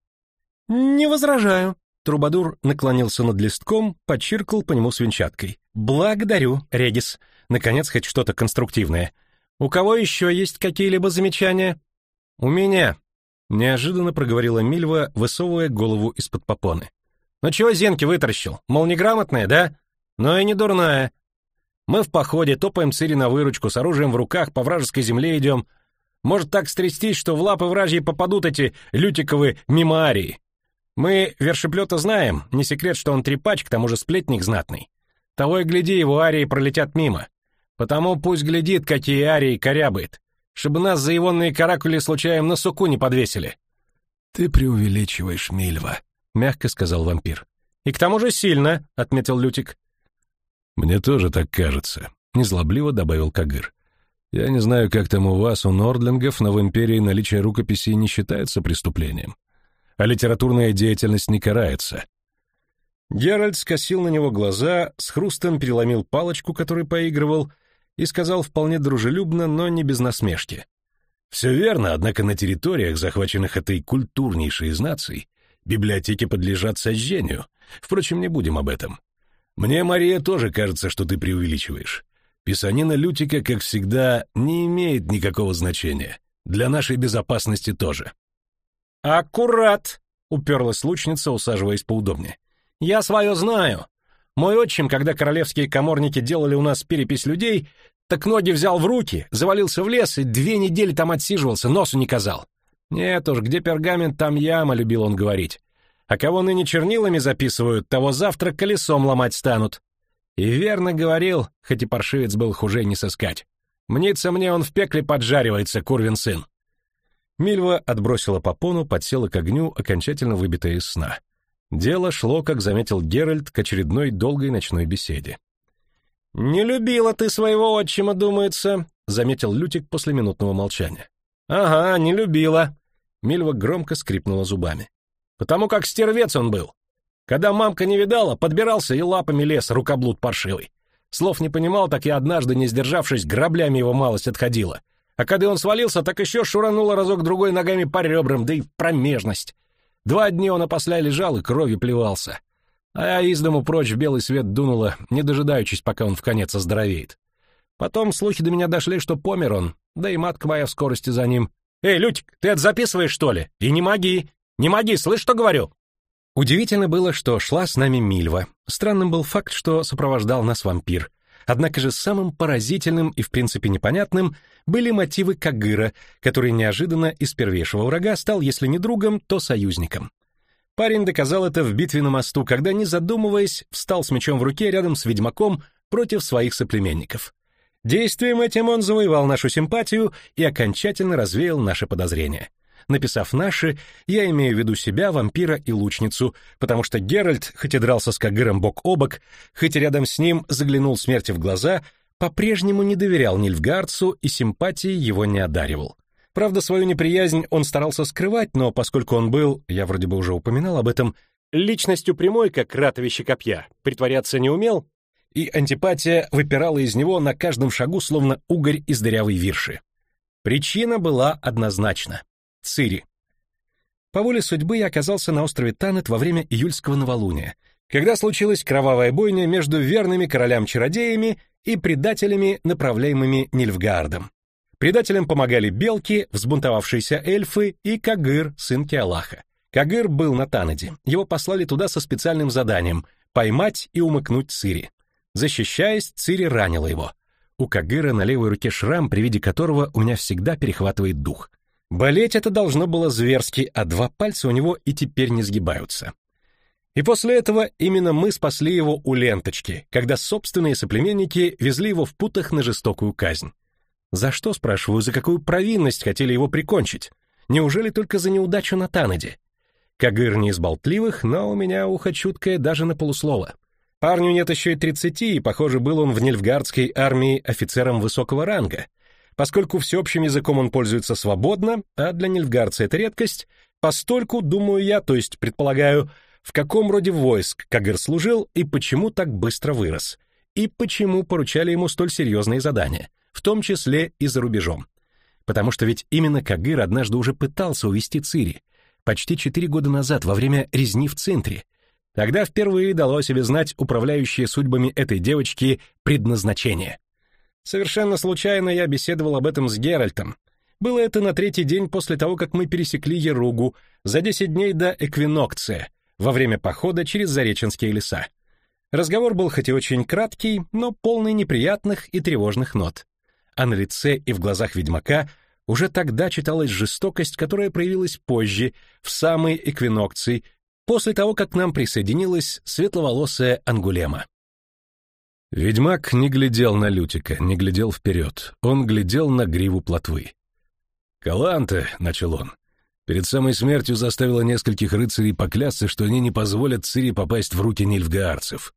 Не возражаю. Трубадур наклонился над листком, подчиркал по нему свинчаткой. Благодарю, Редис. Наконец, хоть что-то конструктивное. У кого еще есть какие-либо замечания? У меня. Неожиданно проговорила Мильва, высовывая голову из-под попоны. Ну чего зенки вытаращил? Мол, неграмотная, да? Но и не дурная. Мы в походе, топаем цири на выручку, с оружием в руках, по вражеской земле идем. Может так стрястись, что в лапы вражьи попадут эти лютиковы мимаарии. Мы вершеплета знаем, не секрет, что он трепач, к тому же сплетник знатный. Того и гляди, его арии пролетят мимо. Потому пусть глядит, какие арии корябает, чтобы нас за егонные каракули случаем на суку не подвесили. — Ты преувеличиваешь, Мильва, — мягко сказал вампир. — И к тому же сильно, — отметил Лютик. «Мне тоже так кажется», — незлобливо добавил Кагыр. «Я не знаю, как там у вас, у Нордлингов, но в Империи наличие рукописей не считается преступлением. А литературная деятельность не карается». Геральт скосил на него глаза, с хрустом переломил палочку, которой поигрывал, и сказал вполне дружелюбно, но не без насмешки. «Все верно, однако на территориях, захваченных этой культурнейшей из наций, библиотеки подлежат сожжению. Впрочем, не будем об этом. Мне, Мария, тоже кажется, что ты преувеличиваешь. Писанина Лютика, как всегда, не имеет никакого значения. Для нашей безопасности тоже. Аккурат, уперлась лучница, усаживаясь поудобнее. Я свое знаю. Мой отчим, когда королевские коморники делали у нас перепись людей, так ноги взял в руки, завалился в лес и две недели там отсиживался, носу не казал. Нет уж, где пергамент, там яма, любил он говорить. А кого ныне чернилами записывают, того завтра колесом ломать станут. И верно говорил, хоть и паршивец был хуже не сыскать. Мнится мне, он в пекле поджаривается, курвин сын. Мильва отбросила попону, подсела к огню, окончательно выбитая из сна. Дело шло, как заметил Геральт, к очередной долгой ночной беседе. «Не любила ты своего отчима, думается», — заметил Лютик после минутного молчания. «Ага, не любила». Мильва громко скрипнула зубами потому как стервец он был. Когда мамка не видала, подбирался и лапами лез, рукоблуд паршивый. Слов не понимал, так и однажды, не сдержавшись, граблями его малость отходила. А когда он свалился, так еще шурануло разок-другой ногами по ребрам, да и промежность. Два дня он опосля лежал и кровью плевался. А я из дому прочь в белый свет дунула, не дожидаючись, пока он в конец оздоровеет. Потом слухи до меня дошли, что помер он, да и матка моя в скорости за ним. «Эй, Лютик, ты это записываешь, что ли? И не моги! Не моги, слышь, что говорю?» Удивительно было, что шла с нами Мильва. Странным был факт, что сопровождал нас вампир. Однако же самым поразительным и в принципе непонятным были мотивы Кагыра, который неожиданно из первейшего врага стал, если не другом, то союзником. Парень доказал это в битве на мосту, когда, не задумываясь, встал с мечом в руке рядом с ведьмаком против своих соплеменников. Действием этим он завоевал нашу симпатию и окончательно развеял наши подозрения. Написав «наши», я имею в виду себя, вампира и лучницу, потому что Геральт, хоть и дрался с Кагыром бок о бок, хоть и рядом с ним заглянул смерти в глаза, по-прежнему не доверял Нильфгардцу и симпатии его не одаривал. Правда, свою неприязнь он старался скрывать, но поскольку он был, я вроде бы уже упоминал об этом, личностью прямой, как ратовище копья, притворяться не умел, и антипатия выпирала из него на каждом шагу, словно угорь из дырявой вирши. Причина была однозначна. Цири. По воле судьбы я оказался на острове Танет во время июльского новолуния, когда случилась кровавая бойня между верными королям-чародеями и предателями, направляемыми Нильфгаардом. Предателям помогали белки, взбунтовавшиеся эльфы и Кагыр, сын Киалаха. Кагыр был на Танеде. Его послали туда со специальным заданием — поймать и умыкнуть Цири. Защищаясь, Цири ранила его. У Кагыра на левой руке шрам, при виде которого у меня всегда перехватывает дух. Болеть это должно было зверски, а два пальца у него и теперь не сгибаются. И после этого именно мы спасли его у ленточки, когда собственные соплеменники везли его в путах на жестокую казнь. За что, спрашиваю, за какую провинность хотели его прикончить? Неужели только за неудачу на Танаде? Кагыр не из болтливых, но у меня ухо чуткое даже на полуслова. Парню нет еще и тридцати, и, похоже, был он в Нильфгардской армии офицером высокого ранга, Поскольку всеобщим языком он пользуется свободно, а для нильфгардца это редкость, постольку, думаю я, то есть предполагаю, в каком роде войск Кагыр служил и почему так быстро вырос, и почему поручали ему столь серьезные задания, в том числе и за рубежом. Потому что ведь именно Кагыр однажды уже пытался увести Цири, почти четыре года назад, во время резни в центре. Тогда впервые дало себе знать управляющее судьбами этой девочки предназначение. Совершенно случайно я беседовал об этом с Геральтом. Было это на третий день после того, как мы пересекли Еругу, за десять дней до эквинокция, во время похода через Зареченские леса. Разговор был хоть и очень краткий, но полный неприятных и тревожных нот. А на лице и в глазах ведьмака уже тогда читалась жестокость, которая проявилась позже, в самой эквинокции, после того, как к нам присоединилась светловолосая Ангулема. Ведьмак не глядел на Лютика, не глядел вперед. Он глядел на гриву плотвы. «Каланте», — начал он, — перед самой смертью заставила нескольких рыцарей поклясться, что они не позволят Цири попасть в руки нильфгаарцев.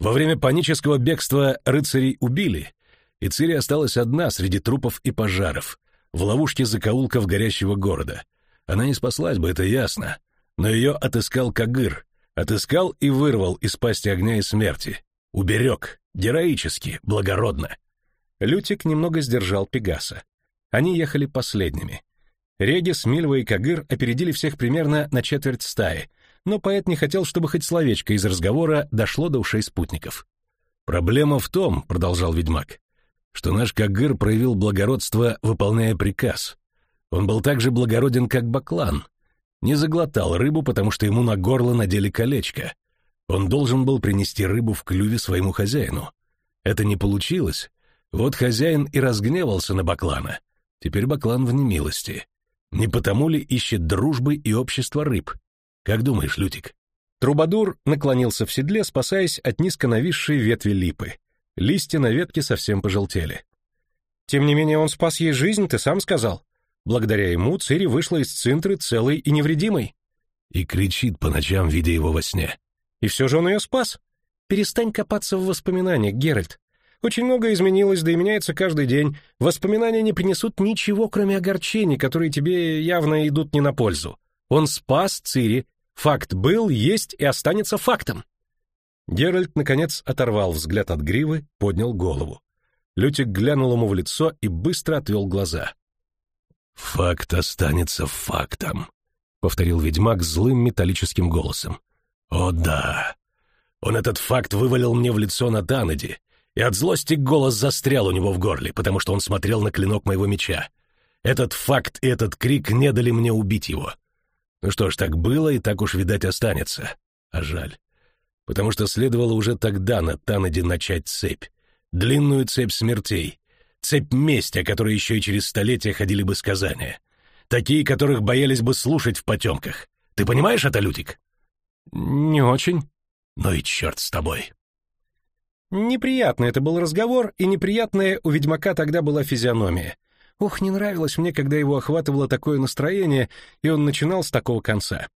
Во время панического бегства рыцарей убили, и Цири осталась одна среди трупов и пожаров, в ловушке закоулков горящего города. Она не спаслась бы, это ясно, но ее отыскал Кагыр, отыскал и вырвал из пасти огня и смерти. Уберег, героически, благородно. Лютик немного сдержал Пегаса. Они ехали последними. Регис, Мильва и Кагыр опередили всех примерно на четверть стаи, но поэт не хотел, чтобы хоть словечко из разговора дошло до ушей спутников. «Проблема в том, — продолжал ведьмак, — что наш Кагыр проявил благородство, выполняя приказ. Он был так же благороден, как Баклан. Не заглотал рыбу, потому что ему на горло надели колечко, он должен был принести рыбу в клюве своему хозяину. Это не получилось. Вот хозяин и разгневался на Баклана. Теперь Баклан в немилости. Не потому ли ищет дружбы и общества рыб? Как думаешь, Лютик? Трубадур наклонился в седле, спасаясь от низко нависшей ветви липы. Листья на ветке совсем пожелтели. Тем не менее он спас ей жизнь, ты сам сказал. Благодаря ему Цири вышла из цинтры целой и невредимой. И кричит по ночам, видя его во сне. И все же он ее спас. Перестань копаться в воспоминаниях, Геральт. Очень многое изменилось, да и меняется каждый день. Воспоминания не принесут ничего, кроме огорчений, которые тебе явно идут не на пользу. Он спас Цири. Факт был, есть и останется фактом. Геральт, наконец, оторвал взгляд от гривы, поднял голову. Лютик глянул ему в лицо и быстро отвел глаза. «Факт останется фактом», — повторил ведьмак злым металлическим голосом. «О да! Он этот факт вывалил мне в лицо на Танаде, и от злости голос застрял у него в горле, потому что он смотрел на клинок моего меча. Этот факт и этот крик не дали мне убить его. Ну что ж, так было и так уж, видать, останется. А жаль. Потому что следовало уже тогда на Танаде начать цепь. Длинную цепь смертей. Цепь мести, о которой еще и через столетия ходили бы сказания. Такие, которых боялись бы слушать в потемках. Ты понимаешь это, Лютик? Не очень. Ну и черт с тобой. Неприятный это был разговор, и неприятная у ведьмака тогда была физиономия. Ух, не нравилось мне, когда его охватывало такое настроение, и он начинал с такого конца.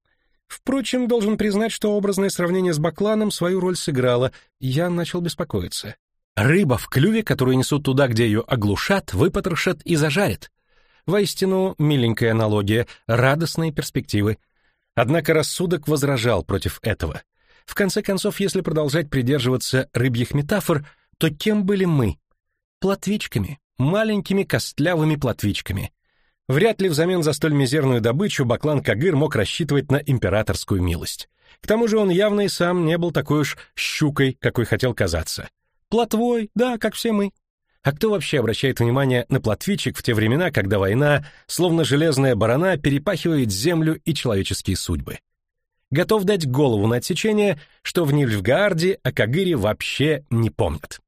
Впрочем, должен признать, что образное сравнение с Бакланом свою роль сыграло, я начал беспокоиться. Рыба в клюве, которую несут туда, где ее оглушат, выпотрошат и зажарят. Воистину, миленькая аналогия, радостные перспективы. Однако рассудок возражал против этого. В конце концов, если продолжать придерживаться рыбьих метафор, то кем были мы? Плотвичками, маленькими костлявыми плотвичками. Вряд ли взамен за столь мизерную добычу Баклан Кагыр мог рассчитывать на императорскую милость. К тому же он явно и сам не был такой уж щукой, какой хотел казаться. Плотвой, да, как все мы. А кто вообще обращает внимание на плотвичек в те времена, когда война, словно железная барана, перепахивает землю и человеческие судьбы? Готов дать голову на отсечение, что в Нильфгаарде о Кагыре вообще не помнят.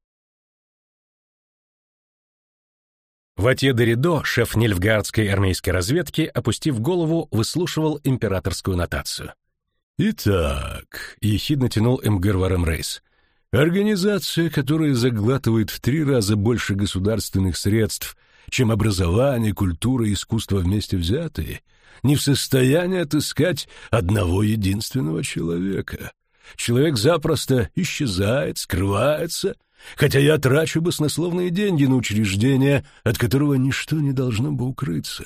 Ватье Деридо, шеф Нильфгаардской армейской разведки, опустив голову, выслушивал императорскую нотацию. «Итак», — ехидно тянул Эмгер Рейс, — «организация, которая заглатывает в три раза больше государственных средств, чем образование, культура и искусство вместе взятые, не в состоянии отыскать одного единственного человека. Человек запросто исчезает, скрывается, хотя я трачу баснословные деньги на учреждение, от которого ничто не должно бы укрыться.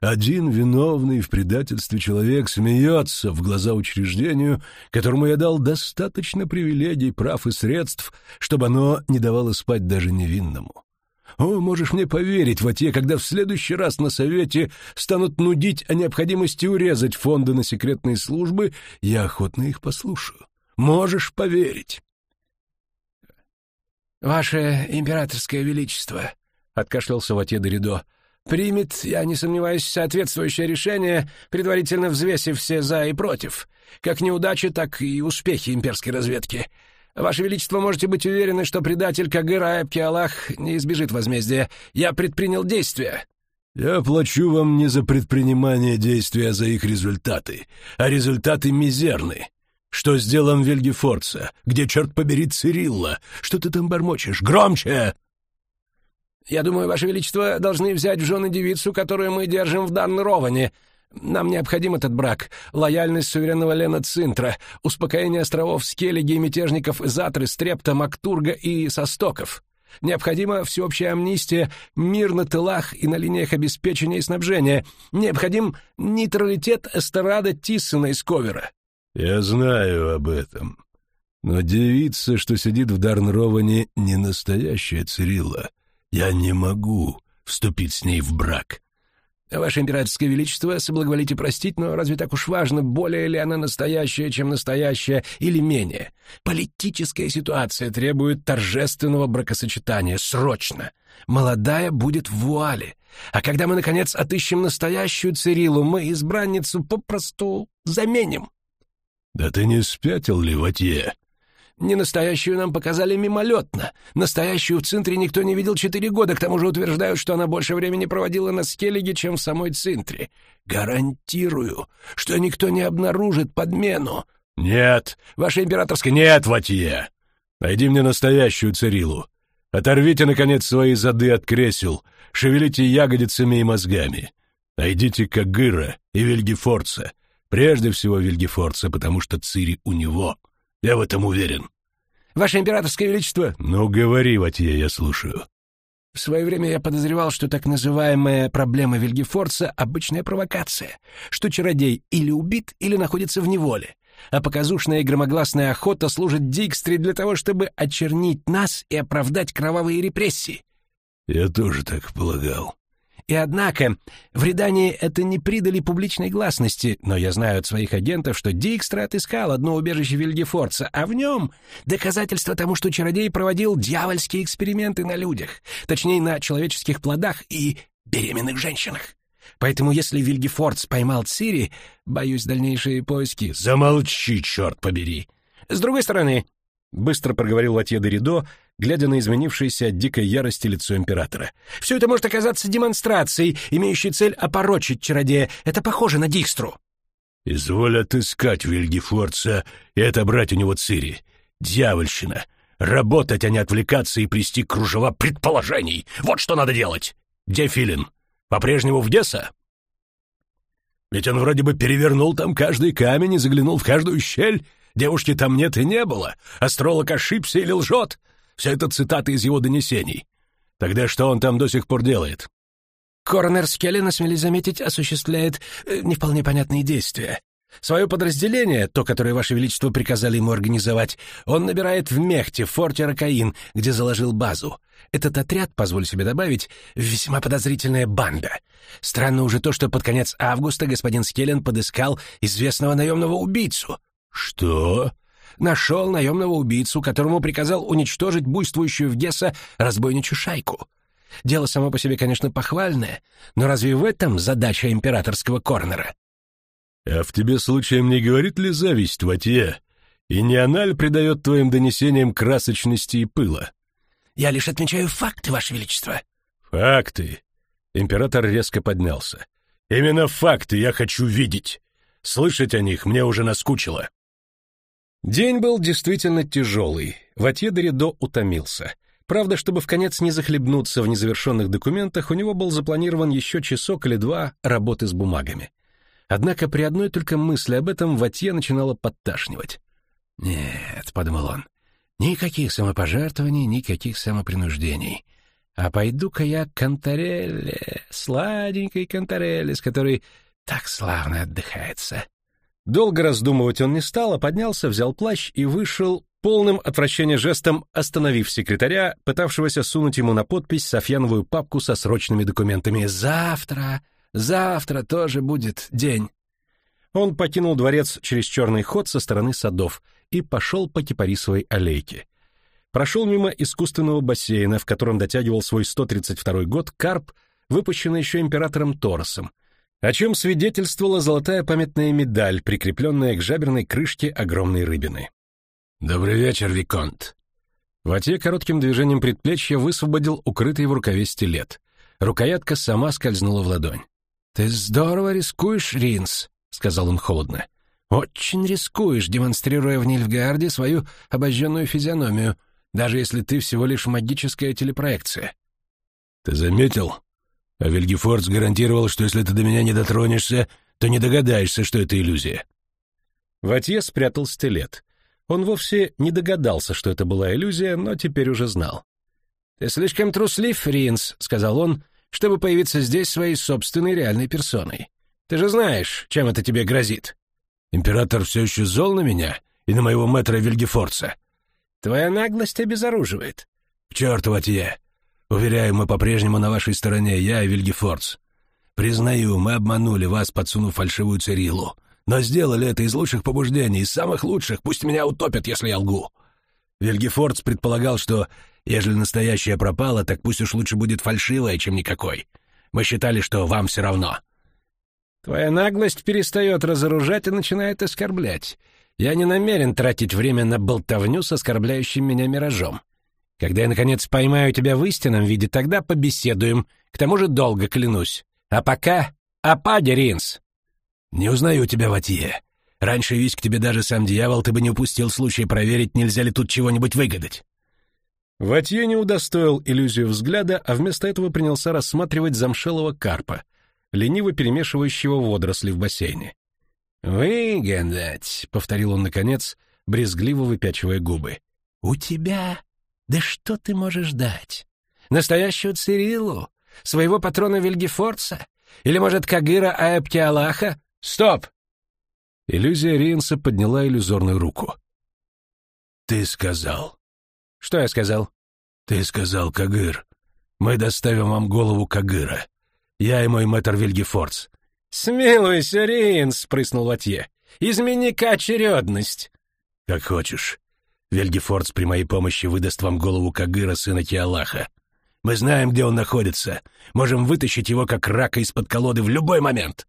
Один виновный в предательстве человек смеется в глаза учреждению, которому я дал достаточно привилегий, прав и средств, чтобы оно не давало спать даже невинному. О, можешь мне поверить, Ватье, когда в следующий раз на совете станут нудить о необходимости урезать фонды на секретные службы, я охотно их послушаю. Можешь поверить. «Ваше императорское величество», — откашлялся Ватье Доридо, — «примет, я не сомневаюсь, соответствующее решение, предварительно взвесив все «за» и «против», как неудачи, так и успехи имперской разведки. Ваше Величество, можете быть уверены, что предатель Кагыра Эбки Аллах не избежит возмездия. Я предпринял действия». «Я плачу вам не за предпринимание действий, а за их результаты. А результаты мизерны. Что с делом Вильгефорца? Где, черт побери, Цирилла? Что ты там бормочешь? Громче!» «Я думаю, Ваше Величество, должны взять в жены девицу, которую мы держим в Дарн-Роване. Нам необходим этот брак, лояльность суверенного Лена Цинтра, успокоение островов Скеллиги и мятежников из Атры, Стрепта, Мактурга и Состоков». Необходима всеобщая амнистия, мир на тылах и на линиях обеспечения и снабжения. Необходим нейтралитет эстрада Тиссона из Ковера. Я знаю об этом. Но девица, что сидит в Дарнроване, не настоящая Цирилла. Я не могу вступить с ней в брак. Ваше императорское величество, соблаговолите простить, но разве так уж важно, более ли она настоящая, чем настоящая, или менее? Политическая ситуация требует торжественного бракосочетания, срочно. Молодая будет в вуале. А когда мы, наконец, отыщем настоящую Цирилу, мы избранницу попросту заменим. «Да ты не спятил ли, Ватье?» «Ненастоящую нам показали мимолетно. Настоящую в Центре никто не видел четыре года, к тому же утверждают, что она больше времени проводила на Скеллиге, чем в самой Центре. Гарантирую, что никто не обнаружит подмену». «Нет, ваше императорское, нет, Ватье! Найди мне настоящую Цирилу. Оторвите, наконец, свои зады от кресел, шевелите ягодицами и мозгами. Найдите Кагыра и Вильгефорца, Прежде всего Вильгефорца, потому что Цири у него. Я в этом уверен. Ваше императорское величество... Ну, говори, Ватье, я слушаю. В свое время я подозревал, что так называемая проблема Вильгефорца — обычная провокация, что чародей или убит, или находится в неволе, а показушная и громогласная охота служит Дикстре для того, чтобы очернить нас и оправдать кровавые репрессии. Я тоже так полагал. И однако, в Редании это не придали публичной гласности, но я знаю от своих агентов, что Дикстра отыскал одно убежище Вильгефорца, а в нем доказательство тому, что чародей проводил дьявольские эксперименты на людях, точнее, на человеческих плодах и беременных женщинах. Поэтому если Вильгефордс поймал Цири, боюсь, дальнейшие поиски... Замолчи, черт побери! С другой стороны, — быстро проговорил Ватье Доридо, глядя на изменившееся от дикой ярости лицо императора. «Все это может оказаться демонстрацией, имеющей цель опорочить чародея. Это похоже на Дикстру». «Изволь отыскать Вильгефорца и отобрать у него Цири. Дьявольщина! Работать, а не отвлекаться и плести кружева предположений! Вот что надо делать! Где Филин? По-прежнему в Гесса?» «Ведь он вроде бы перевернул там каждый камень и заглянул в каждую щель. Девушки там нет и не было. Астролог ошибся или лжет. Все это цитаты из его донесений. Тогда что он там до сих пор делает? Коронер Скеллен, осмелись заметить, осуществляет э, не вполне понятные действия. Свое подразделение, то, которое Ваше Величество приказали ему организовать, он набирает в Мехте, в форте Ракаин, где заложил базу. Этот отряд, позволь себе добавить, весьма подозрительная банда. Странно уже то, что под конец августа господин Скеллен подыскал известного наемного убийцу. Что? нашел наемного убийцу, которому приказал уничтожить буйствующую в Гесса разбойничью шайку. Дело само по себе, конечно, похвальное, но разве в этом задача императорского корнера? А в тебе случаем не говорит ли зависть, Ватье? И не она ли придает твоим донесениям красочности и пыла? Я лишь отмечаю факты, Ваше Величество. Факты? Император резко поднялся. Именно факты я хочу видеть. Слышать о них мне уже наскучило. День был действительно тяжелый. Ватье Доридо утомился. Правда, чтобы в конец не захлебнуться в незавершенных документах, у него был запланирован еще часок или два работы с бумагами. Однако при одной только мысли об этом Ватье начинало подташнивать. «Нет», — подумал он, — «никаких самопожертвований, никаких самопринуждений. А пойду-ка я к Кантарелле, сладенькой Кантарелле, с которой так славно отдыхается». Долго раздумывать он не стал, а поднялся, взял плащ и вышел, полным отвращения жестом остановив секретаря, пытавшегося сунуть ему на подпись Софьяновую папку со срочными документами. «Завтра, завтра тоже будет день». Он покинул дворец через черный ход со стороны садов и пошел по Кипарисовой аллейке. Прошел мимо искусственного бассейна, в котором дотягивал свой 132 год карп, выпущенный еще императором Торосом, о чем свидетельствовала золотая памятная медаль, прикрепленная к жаберной крышке огромной рыбины. «Добрый вечер, Виконт!» Ватье коротким движением предплечья высвободил укрытый в рукаве стилет. Рукоятка сама скользнула в ладонь. «Ты здорово рискуешь, Ринс», — сказал он холодно. «Очень рискуешь, демонстрируя в Нильфгарде свою обожженную физиономию, даже если ты всего лишь магическая телепроекция». «Ты заметил? А Вильгефордс гарантировал, что если ты до меня не дотронешься, то не догадаешься, что это иллюзия. Ватье спрятал стилет. Он вовсе не догадался, что это была иллюзия, но теперь уже знал. «Ты слишком труслив, Ринс», — сказал он, «чтобы появиться здесь своей собственной реальной персоной. Ты же знаешь, чем это тебе грозит». «Император все еще зол на меня и на моего мэтра Вильгефорца». «Твоя наглость обезоруживает». «К черту, Ватье! Уверяю, мы по-прежнему на вашей стороне, я и Вильгефордс. Признаю, мы обманули вас, подсунув фальшивую Цирилу. Но сделали это из лучших побуждений, из самых лучших. Пусть меня утопят, если я лгу. Вильгефордс предполагал, что, ежели настоящая пропала, так пусть уж лучше будет фальшивая, чем никакой. Мы считали, что вам все равно. Твоя наглость перестает разоружать и начинает оскорблять. Я не намерен тратить время на болтовню с оскорбляющим меня миражом. Когда я, наконец, поймаю тебя в истинном виде, тогда побеседуем. К тому же долго клянусь. А пока... Ападе, Ринс!» «Не узнаю тебя, Ватье. Раньше весь к тебе даже сам дьявол, ты бы не упустил случай проверить, нельзя ли тут чего-нибудь выгадать». Ватье не удостоил иллюзию взгляда, а вместо этого принялся рассматривать замшелого карпа, лениво перемешивающего водоросли в бассейне. «Выгадать», — повторил он наконец, брезгливо выпячивая губы. «У тебя да что ты можешь дать? Настоящую Цириллу? Своего патрона Вильгефорца? Или, может, Кагыра Аэптиалаха? Стоп!» Иллюзия Ринса подняла иллюзорную руку. «Ты сказал». «Что я сказал?» «Ты сказал, Кагыр. Мы доставим вам голову Кагыра. Я и мой мэтр Вильгефордс». «Смилуйся, Ринс!» — прыснул Ватье. «Измени-ка очередность!» «Как хочешь. Вильгефордс при моей помощи выдаст вам голову Кагыра, сына Тиалаха. Мы знаем, где он находится. Можем вытащить его, как рака, из-под колоды в любой момент».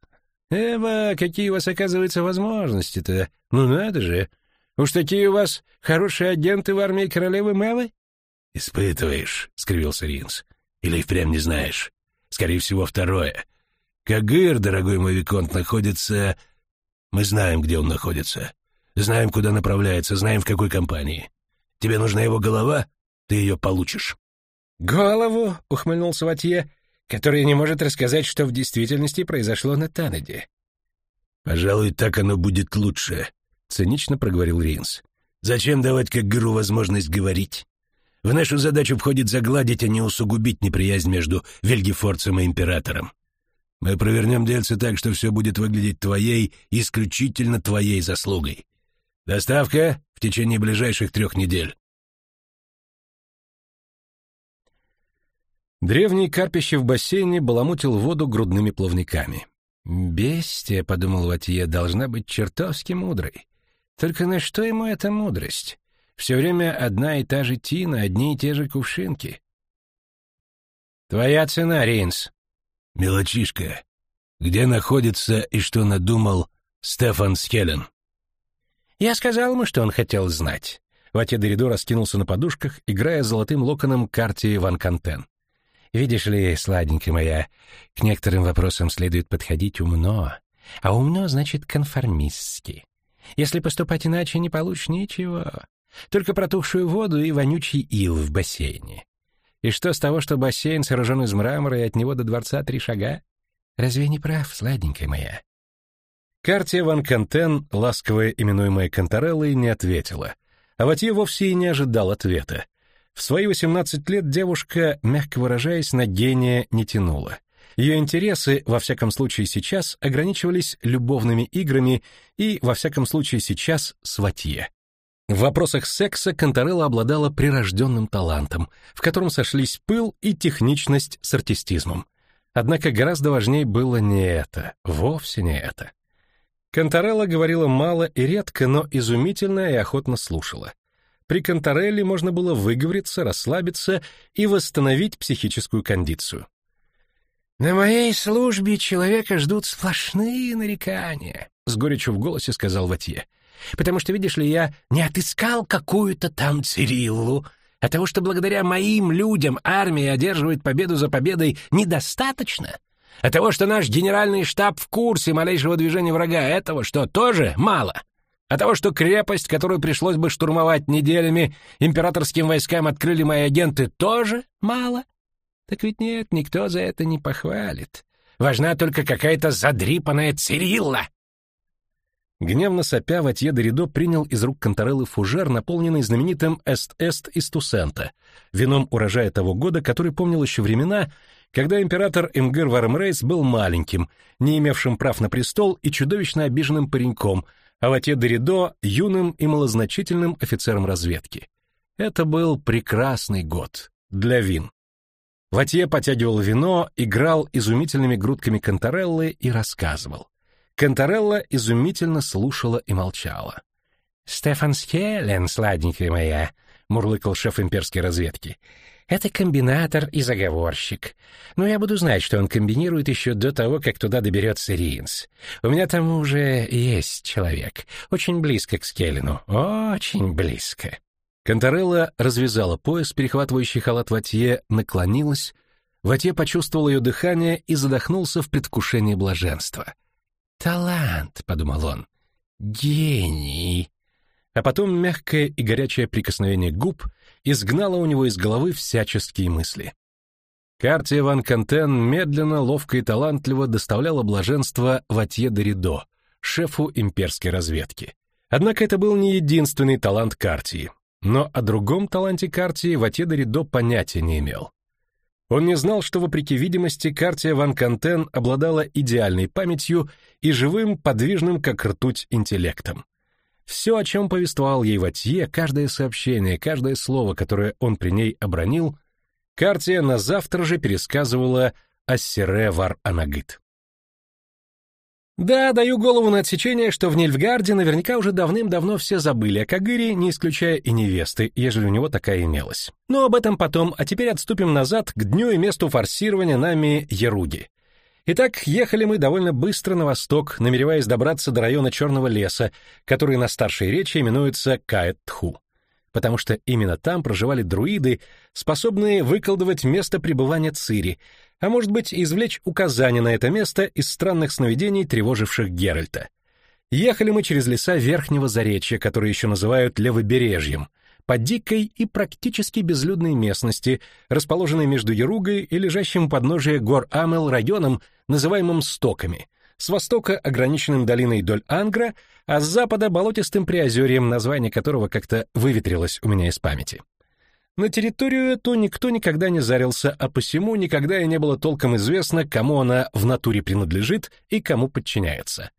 «Эва, какие у вас, оказывается, возможности-то? Ну надо же! Уж такие у вас хорошие агенты в армии королевы Мелы?» «Испытываешь», — скривился Ринс. «Или впрямь не знаешь? Скорее всего, второе. Кагыр, дорогой мой Виконт, находится... Мы знаем, где он находится. Знаем, куда направляется, знаем, в какой компании. Тебе нужна его голова? Ты ее получишь». «Голову?» — ухмыльнулся Ватье, который не может рассказать, что в действительности произошло на Танеде. «Пожалуй, так оно будет лучше», — цинично проговорил Ринс. «Зачем давать Кагыру возможность говорить? В нашу задачу входит загладить, а не усугубить неприязнь между Вельгефорцем и Императором. Мы провернем дельце так, что все будет выглядеть твоей, исключительно твоей заслугой. Доставка в течение ближайших трех недель. Древний карпище в бассейне баламутил воду грудными плавниками. «Бестия», — подумал Ватье, — «должна быть чертовски мудрой. Только на что ему эта мудрость? Все время одна и та же тина, одни и те же кувшинки». «Твоя цена, Рейнс», «Мелочишка, где находится и что надумал Стефан Скеллен?» «Я сказал ему, что он хотел знать». Ватье Деридо раскинулся на подушках, играя золотым локоном карте Ван Кантен. «Видишь ли, сладенькая моя, к некоторым вопросам следует подходить умно, а умно значит конформистски. Если поступать иначе, не получишь ничего, только протухшую воду и вонючий ил в бассейне. И что с того, что бассейн сооружен из мрамора, и от него до дворца три шага? Разве не прав, сладенькая моя?» Картия Ван Кантен, ласково именуемая Кантареллой, не ответила, а вовсе и не ожидал ответа. В свои 18 лет девушка, мягко выражаясь, на гения не тянула. Ее интересы, во всяком случае сейчас, ограничивались любовными играми и, во всяком случае сейчас, с Ватье. В вопросах секса Конторелла обладала прирожденным талантом, в котором сошлись пыл и техничность с артистизмом. Однако гораздо важнее было не это, вовсе не это. Конторелла говорила мало и редко, но изумительно и охотно слушала. При Конторелле можно было выговориться, расслабиться и восстановить психическую кондицию. «На моей службе человека ждут сплошные нарекания», — с горечью в голосе сказал Ватье. Потому что, видишь ли, я не отыскал какую-то там Цириллу, а того, что благодаря моим людям армия одерживает победу за победой, недостаточно. А того, что наш генеральный штаб в курсе малейшего движения врага, этого что, тоже мало. А того, что крепость, которую пришлось бы штурмовать неделями, императорским войскам открыли мои агенты, тоже мало. Так ведь нет, никто за это не похвалит. Важна только какая-то задрипанная Цирилла. Гневно сопя, Ватье Доридо принял из рук Контореллы фужер, наполненный знаменитым «Эст-Эст» из Тусента, вином урожая того года, который помнил еще времена, когда император Имгыр Вармрейс был маленьким, не имевшим прав на престол и чудовищно обиженным пареньком, а Ватье Доридо — юным и малозначительным офицером разведки. Это был прекрасный год для вин. Ватье потягивал вино, играл изумительными грудками Контореллы и рассказывал. Конторелла изумительно слушала и молчала. «Стефан Скеллен, сладенькая моя», — мурлыкал шеф имперской разведки. «Это комбинатор и заговорщик. Но я буду знать, что он комбинирует еще до того, как туда доберется Риинс. У меня там уже есть человек. Очень близко к Скеллену. Очень близко». Конторелла развязала пояс, перехватывающий халат Ватье, наклонилась. Ватье почувствовал ее дыхание и задохнулся в предвкушении блаженства. «Талант», — подумал он, — «гений». А потом мягкое и горячее прикосновение губ изгнало у него из головы всяческие мысли. Картия Ван Кантен медленно, ловко и талантливо доставляла блаженство Ватье Доридо, шефу имперской разведки. Однако это был не единственный талант Картии, но о другом таланте Картии Ватье Доридо понятия не имел. Он не знал, что, вопреки видимости, Картия Ван Кантен обладала идеальной памятью и живым, подвижным, как ртуть, интеллектом. Все, о чем повествовал ей Ватье, каждое сообщение, каждое слово, которое он при ней обронил, Картия на завтра же пересказывала Ассере Вар Анагит. Да, даю голову на отсечение, что в Нильфгарде наверняка уже давным-давно все забыли о Кагыре, не исключая и невесты, ежели у него такая имелась. Но об этом потом, а теперь отступим назад к дню и месту форсирования нами Еруги. Итак, ехали мы довольно быстро на восток, намереваясь добраться до района Черного леса, который на старшей речи именуется Каэт-Тху потому что именно там проживали друиды, способные выколдовать место пребывания Цири, а может быть, извлечь указания на это место из странных сновидений, тревоживших Геральта. Ехали мы через леса Верхнего Заречья, которые еще называют Левобережьем, по дикой и практически безлюдной местности, расположенной между Яругой и лежащим у подножия гор Амел районом, называемым Стоками — с востока ограниченным долиной Доль Ангра, а с запада болотистым приозерьем, название которого как-то выветрилось у меня из памяти. На территорию эту никто никогда не зарился, а посему никогда и не было толком известно, кому она в натуре принадлежит и кому подчиняется.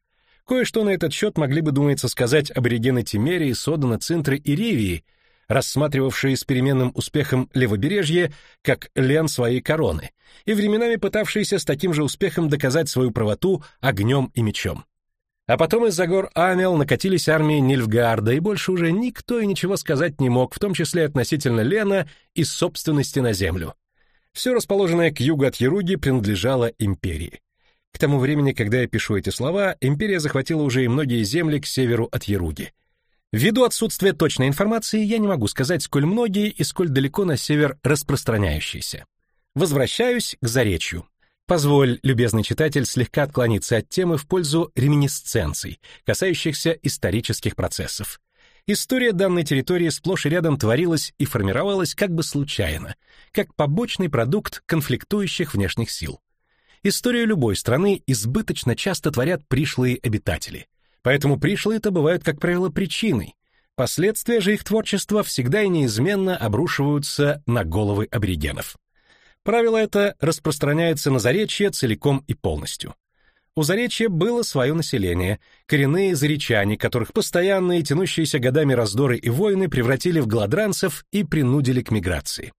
Кое-что на этот счет могли бы, думается, сказать аборигены Тимерии, Содана, Цинтры и Ревии, рассматривавшие с переменным успехом левобережье как лен своей короны, и временами пытавшиеся с таким же успехом доказать свою правоту огнем и мечом. А потом из-за гор Амел накатились армии Нильфгарда, и больше уже никто и ничего сказать не мог, в том числе относительно Лена и собственности на землю. Все расположенное к югу от Еруги принадлежало империи. К тому времени, когда я пишу эти слова, империя захватила уже и многие земли к северу от Еруги. Ввиду отсутствия точной информации, я не могу сказать, сколь многие и сколь далеко на север распространяющиеся. Возвращаюсь к Заречью. Позволь, любезный читатель, слегка отклониться от темы в пользу реминисценций, касающихся исторических процессов. История данной территории сплошь и рядом творилась и формировалась как бы случайно, как побочный продукт конфликтующих внешних сил. Историю любой страны избыточно часто творят пришлые обитатели. Поэтому пришлые-то бывают, как правило, причиной. Последствия же их творчества всегда и неизменно обрушиваются на головы аборигенов. Правило это распространяется на Заречье целиком и полностью. У Заречья было свое население, коренные заречане, которых постоянные тянущиеся годами раздоры и войны превратили в голодранцев и принудили к миграции.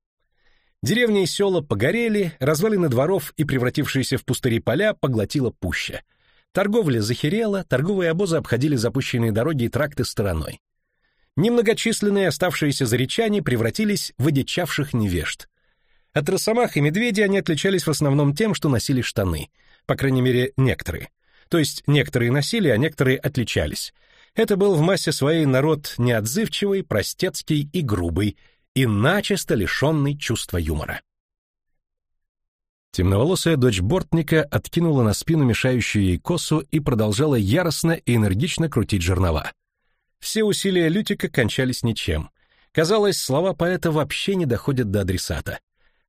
Деревни и села погорели, развалины дворов и превратившиеся в пустыри поля поглотила пуща. Торговля захерела, торговые обозы обходили запущенные дороги и тракты стороной. Немногочисленные оставшиеся заречане превратились в одичавших невежд. От росомах и медведей они отличались в основном тем, что носили штаны, по крайней мере, некоторые. То есть некоторые носили, а некоторые отличались. Это был в массе своей народ неотзывчивый, простецкий и грубый, и начисто лишенный чувства юмора. Темноволосая дочь бортника откинула на спину мешающую ей косу и продолжала яростно и энергично крутить жернова. Все усилия Лютика кончались ничем. Казалось, слова поэта вообще не доходят до адресата.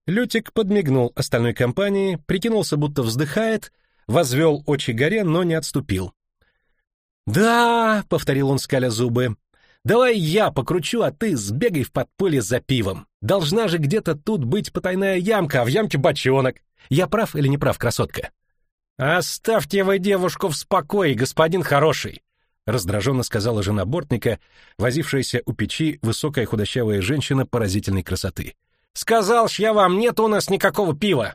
Лютик подмигнул остальной компании, прикинулся, будто вздыхает, возвел очи горе, но не отступил. «Да», — повторил он, скаля зубы, — «давай я покручу, а ты сбегай в подполье за пивом. Должна же где-то тут быть потайная ямка, а в ямке бочонок. Я прав или не прав, красотка? Оставьте вы девушку в спокое, господин хороший, раздраженно сказала жена бортника, возившаяся у печи высокая худощавая женщина поразительной красоты. Сказал ж я вам, нет у нас никакого пива.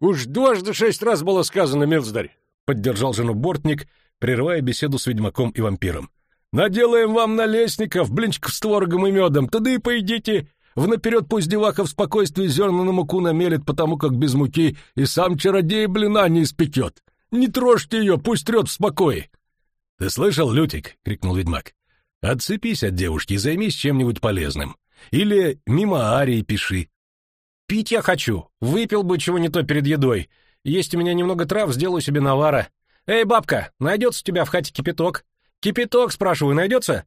Уж дважды шесть раз было сказано, милздарь, поддержал жену бортник, прерывая беседу с ведьмаком и вампиром. Наделаем вам налесников, блинчиков с творогом и медом, тогда и поедите, в наперед пусть деваха в спокойствии зерна на муку намелит, потому как без муки и сам чародей блина не испекет. Не трожьте ее, пусть трет в спокое. — Ты слышал, Лютик? — крикнул ведьмак. — Отцепись от девушки и займись чем-нибудь полезным. Или мимо Арии пиши. — Пить я хочу. Выпил бы чего не то перед едой. Есть у меня немного трав, сделаю себе навара. Эй, бабка, найдется у тебя в хате кипяток? Кипяток, спрашиваю, найдется?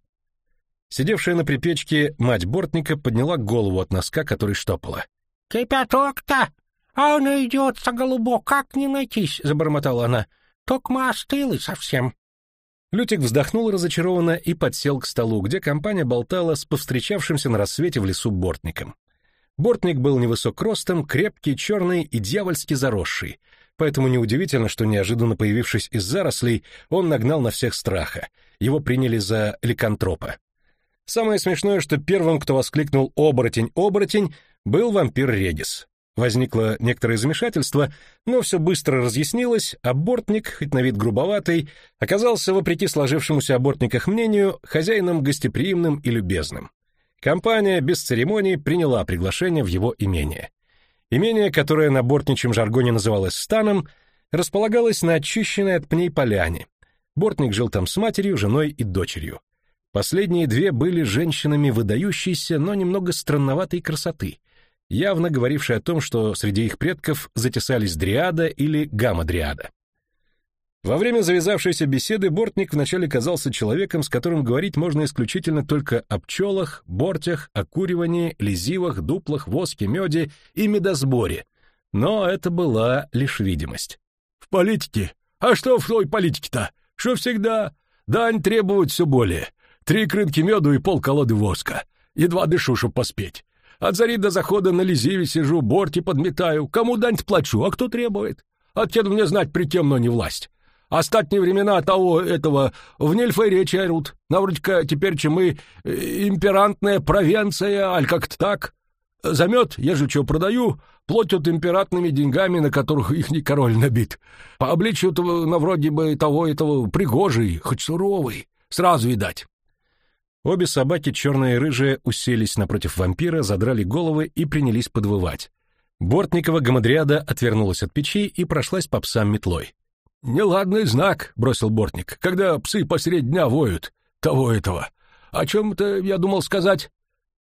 Сидевшая на припечке мать бортника подняла голову от носка, который штопала. — Кипяток-то! А найдется, голубок, как не найтись, — забормотала она. — Токма остыл совсем. Лютик вздохнул разочарованно и подсел к столу, где компания болтала с повстречавшимся на рассвете в лесу бортником. Бортник был невысок ростом, крепкий, черный и дьявольски заросший, поэтому неудивительно, что неожиданно появившись из зарослей, он нагнал на всех страха. Его приняли за ликантропа. Самое смешное, что первым, кто воскликнул «Оборотень, оборотень!», был вампир Редис. Возникло некоторое замешательство, но все быстро разъяснилось, а бортник, хоть на вид грубоватый, оказался, вопреки сложившемуся о бортниках мнению, хозяином гостеприимным и любезным. Компания без церемоний приняла приглашение в его имение. Имение, которое на бортничьем жаргоне называлось станом, располагалось на очищенной от пней поляне. Бортник жил там с матерью, женой и дочерью. Последние две были женщинами выдающейся, но немного странноватой красоты, явно говорившей о том, что среди их предков затесались дриада или гамма-дриада. Во время завязавшейся беседы Бортник вначале казался человеком, с которым говорить можно исключительно только о пчелах, бортях, окуривании, лизивах, дуплах, воске, меде и медосборе. Но это была лишь видимость. «В политике? А что в той политике-то? Что всегда? Дань требовать все более. Три крынки меду и пол колоды воска. Едва дышу, чтоб поспеть. От зари до захода на лизиве сижу, борти подметаю. Кому дань плачу, а кто требует? Откеду мне знать притемно не власть. Остатние времена того этого в Нельфе речи орут. На вроде теперь чем мы э, имперантная провинция, аль как-то так. Замет, ежели что продаю, платят императными деньгами, на которых их не король набит. По обличию на вроде бы того этого пригожий, хоть суровый. Сразу видать. Обе собаки, черные и рыжие, уселись напротив вампира, задрали головы и принялись подвывать. Бортникова гамадриада отвернулась от печи и прошлась по псам метлой. «Неладный знак», — бросил Бортник, — «когда псы посредь дня воют. Того этого. О чем-то я думал сказать?»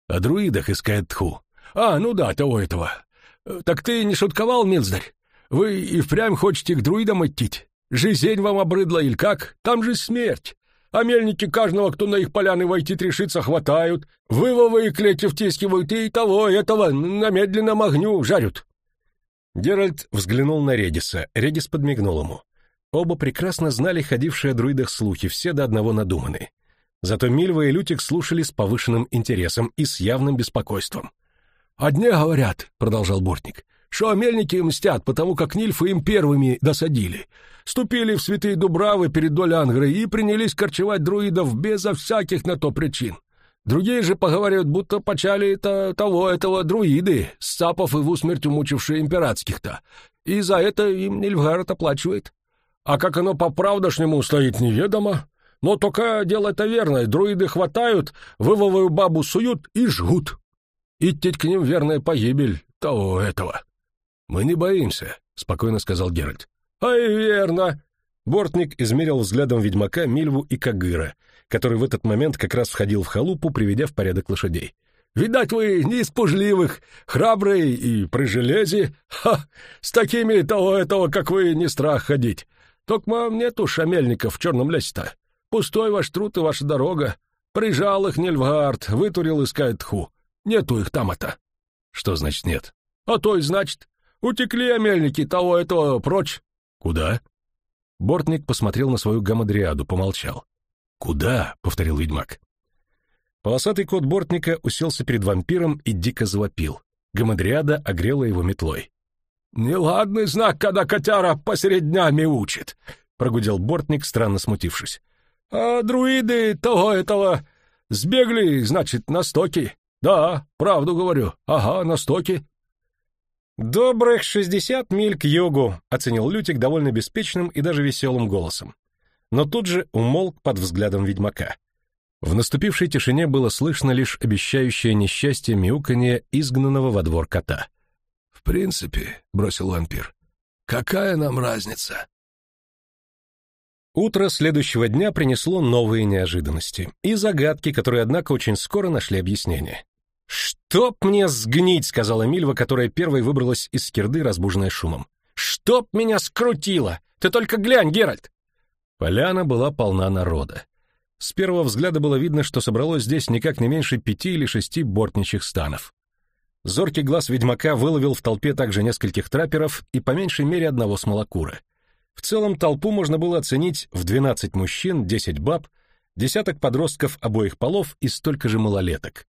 «О друидах искает тху». «А, ну да, того этого. Так ты не шутковал, Милздарь? Вы и впрямь хотите к друидам идти? Жизнь вам обрыдла или как? Там же смерть. А мельники каждого, кто на их поляны войти решится, хватают, вывовы и клети втискивают, и того, этого на медленном огню жарят». Геральт взглянул на Редиса, Редис подмигнул ему. Оба прекрасно знали ходившие о друидах слухи, все до одного надуманные. Зато Мильва и Лютик слушали с повышенным интересом и с явным беспокойством. «Одни говорят», — продолжал Бортник, — «что мельники мстят, потому как Нильфы им первыми досадили. Ступили в святые Дубравы перед Долянгрой и принялись корчевать друидов безо всяких на то причин. Другие же поговаривают, будто почали это того этого друиды, сцапав и в усмерть умучившие императских-то. И за это им Нильфгард оплачивает. А как оно по-правдошнему стоит, неведомо. Но только дело это верное. Друиды хватают, вывовую бабу суют и жгут. Идти к ним верная погибель того этого. Мы не боимся, спокойно сказал Геральт. Ай, верно. Бортник измерил взглядом ведьмака Мильву и Кагыра, который в этот момент как раз входил в халупу, приведя в порядок лошадей. Видать, вы не из пужливых, храбрые и при железе. Ха! С такими того этого, как вы, не страх ходить. Токма нету шамельников в черном лесе-то. Пустой ваш труд и ваша дорога. Прижал их Нильфгард, вытурил искать тху. Нету их там-то. Что значит нет? А то и значит. Утекли амельники того этого прочь. Куда? Бортник посмотрел на свою гамадриаду, помолчал. Куда? повторил ведьмак. Полосатый кот Бортника уселся перед вампиром и дико завопил. Гамадриада огрела его метлой. «Неладный знак, когда котяра посеред дня мяучит», — прогудел бортник, странно смутившись. «А друиды того этого сбегли, значит, на стоки. Да, правду говорю. Ага, на стоки». «Добрых шестьдесят миль к югу», — оценил Лютик довольно беспечным и даже веселым голосом. Но тут же умолк под взглядом ведьмака. В наступившей тишине было слышно лишь обещающее несчастье мяуканье изгнанного во двор кота — «В принципе», — бросил вампир, — «какая нам разница?» Утро следующего дня принесло новые неожиданности и загадки, которые, однако, очень скоро нашли объяснение. «Чтоб мне сгнить!» — сказала Мильва, которая первой выбралась из скирды, разбуженная шумом. «Чтоб меня скрутило! Ты только глянь, Геральт!» Поляна была полна народа. С первого взгляда было видно, что собралось здесь никак не меньше пяти или шести бортничьих станов. Зоркий глаз ведьмака выловил в толпе также нескольких трапперов и по меньшей мере одного смолокура. В целом толпу можно было оценить в 12 мужчин, 10 баб, десяток подростков обоих полов и столько же малолеток.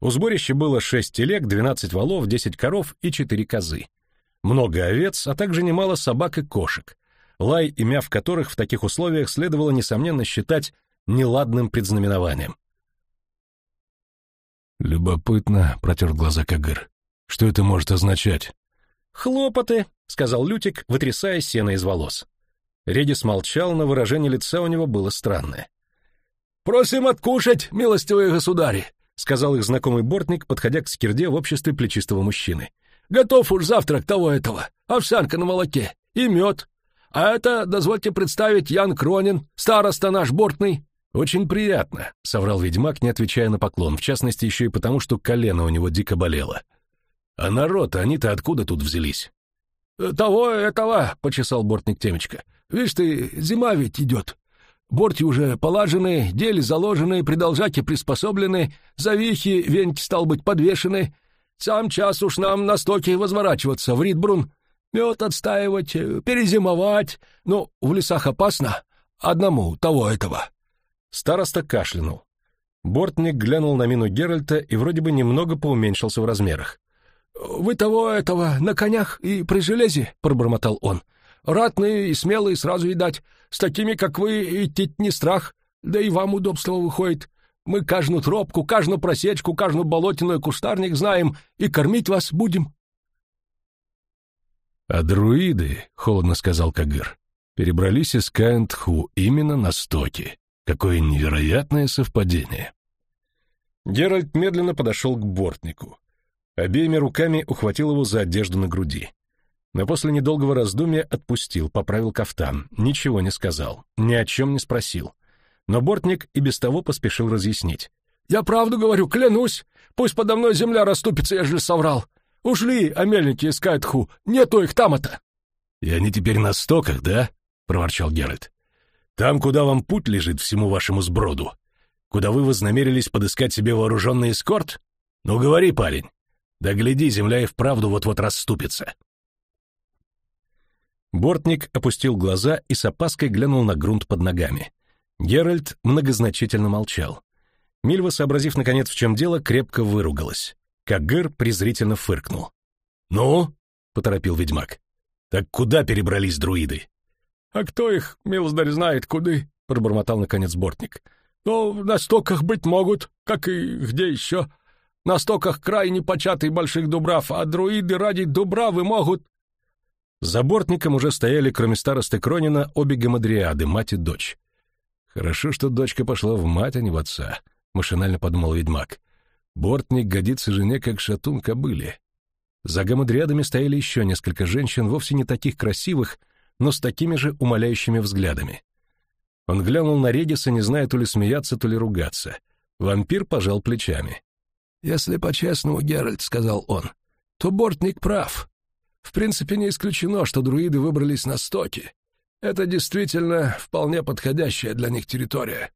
У сборища было шесть телег, двенадцать валов, десять коров и четыре козы. Много овец, а также немало собак и кошек, лай и мяв которых в таких условиях следовало, несомненно, считать неладным предзнаменованием. «Любопытно», — протер глаза Кагыр. «Что это может означать?» «Хлопоты», — сказал Лютик, вытрясая сено из волос. Редис молчал, но выражение лица у него было странное. «Просим откушать, милостивые государи», — сказал их знакомый бортник, подходя к скирде в обществе плечистого мужчины. «Готов уж завтрак того этого, овсянка на молоке и мед. А это, дозвольте представить, Ян Кронин, староста наш бортный». «Очень приятно», — соврал ведьмак, не отвечая на поклон, в частности еще и потому, что колено у него дико болело. «А народ, они-то откуда тут взялись?» «Того этого», — почесал бортник темечко. «Видишь ты, зима ведь идет. Борти уже полажены, дели заложены, придолжаки приспособлены, завихи, венти, стал быть, подвешены. Сам час уж нам на стоке возворачиваться в Ридбрун, мед отстаивать, перезимовать. Ну, в лесах опасно, одному того этого». Староста кашлянул. Бортник глянул на мину Геральта и вроде бы немного поуменьшился в размерах. «Вы того этого на конях и при железе?» — пробормотал он. «Ратные и смелые сразу видать. С такими, как вы, идти не страх. Да и вам удобство выходит. Мы каждую тропку, каждую просечку, каждую болотину и кустарник знаем, и кормить вас будем». «А друиды, — холодно сказал Кагыр, — перебрались из Каэнтху именно на стоки. Какое невероятное совпадение!» Геральт медленно подошел к бортнику. Обеими руками ухватил его за одежду на груди. Но после недолгого раздумья отпустил, поправил кафтан, ничего не сказал, ни о чем не спросил. Но бортник и без того поспешил разъяснить. «Я правду говорю, клянусь! Пусть подо мной земля расступится, ежели соврал! Ушли, амельники из Кайтху, нету их там-то!» «И они теперь на стоках, да?» — проворчал Геральт. «Там, куда вам путь лежит всему вашему сброду? Куда вы вознамерились подыскать себе вооруженный эскорт? Ну, говори, парень!» Да гляди, земля и вправду вот-вот расступится. Бортник опустил глаза и с опаской глянул на грунт под ногами. Геральт многозначительно молчал. Мильва, сообразив наконец, в чем дело, крепко выругалась. Кагыр презрительно фыркнул. «Ну?» — поторопил ведьмак. «Так куда перебрались друиды?» «А кто их, милздарь, знает, куды?» — пробормотал наконец Бортник. «Ну, на стоках быть могут, как и где еще. На стоках крайне початый больших дубрав, а друиды ради дубравы могут...» За бортником уже стояли, кроме старосты Кронина, обе гамадриады, мать и дочь. «Хорошо, что дочка пошла в мать, а не в отца», — машинально подумал ведьмак. «Бортник годится жене, как шатун кобыли». За гамадриадами стояли еще несколько женщин, вовсе не таких красивых, но с такими же умоляющими взглядами. Он глянул на Редиса, не зная то ли смеяться, то ли ругаться. Вампир пожал плечами. «Если по-честному, Геральт, — сказал он, — то Бортник прав. В принципе, не исключено, что друиды выбрались на стоки. Это действительно вполне подходящая для них территория».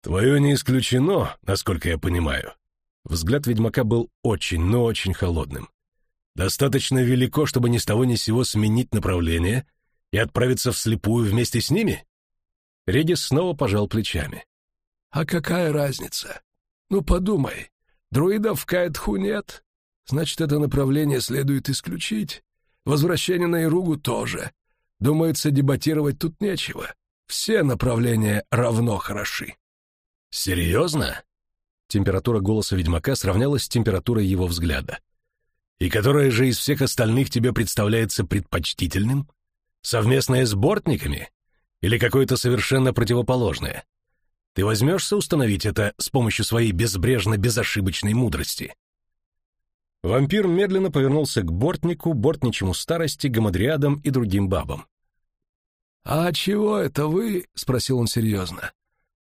«Твое не исключено, насколько я понимаю». Взгляд ведьмака был очень, но очень холодным. «Достаточно велико, чтобы ни с того ни с сего сменить направление и отправиться вслепую вместе с ними?» Редис снова пожал плечами. «А какая разница? Ну, подумай, друидов в Кайтху нет. Значит, это направление следует исключить. Возвращение на Иругу тоже. Думается, дебатировать тут нечего. Все направления равно хороши. Серьезно? Температура голоса ведьмака сравнялась с температурой его взгляда. И которое же из всех остальных тебе представляется предпочтительным? Совместное с бортниками? Или какое-то совершенно противоположное? Ты возьмешься установить это с помощью своей безбрежно-безошибочной мудрости?» Вампир медленно повернулся к бортнику, бортничему старости, гамадриадам и другим бабам. «А чего это вы?» — спросил он серьезно.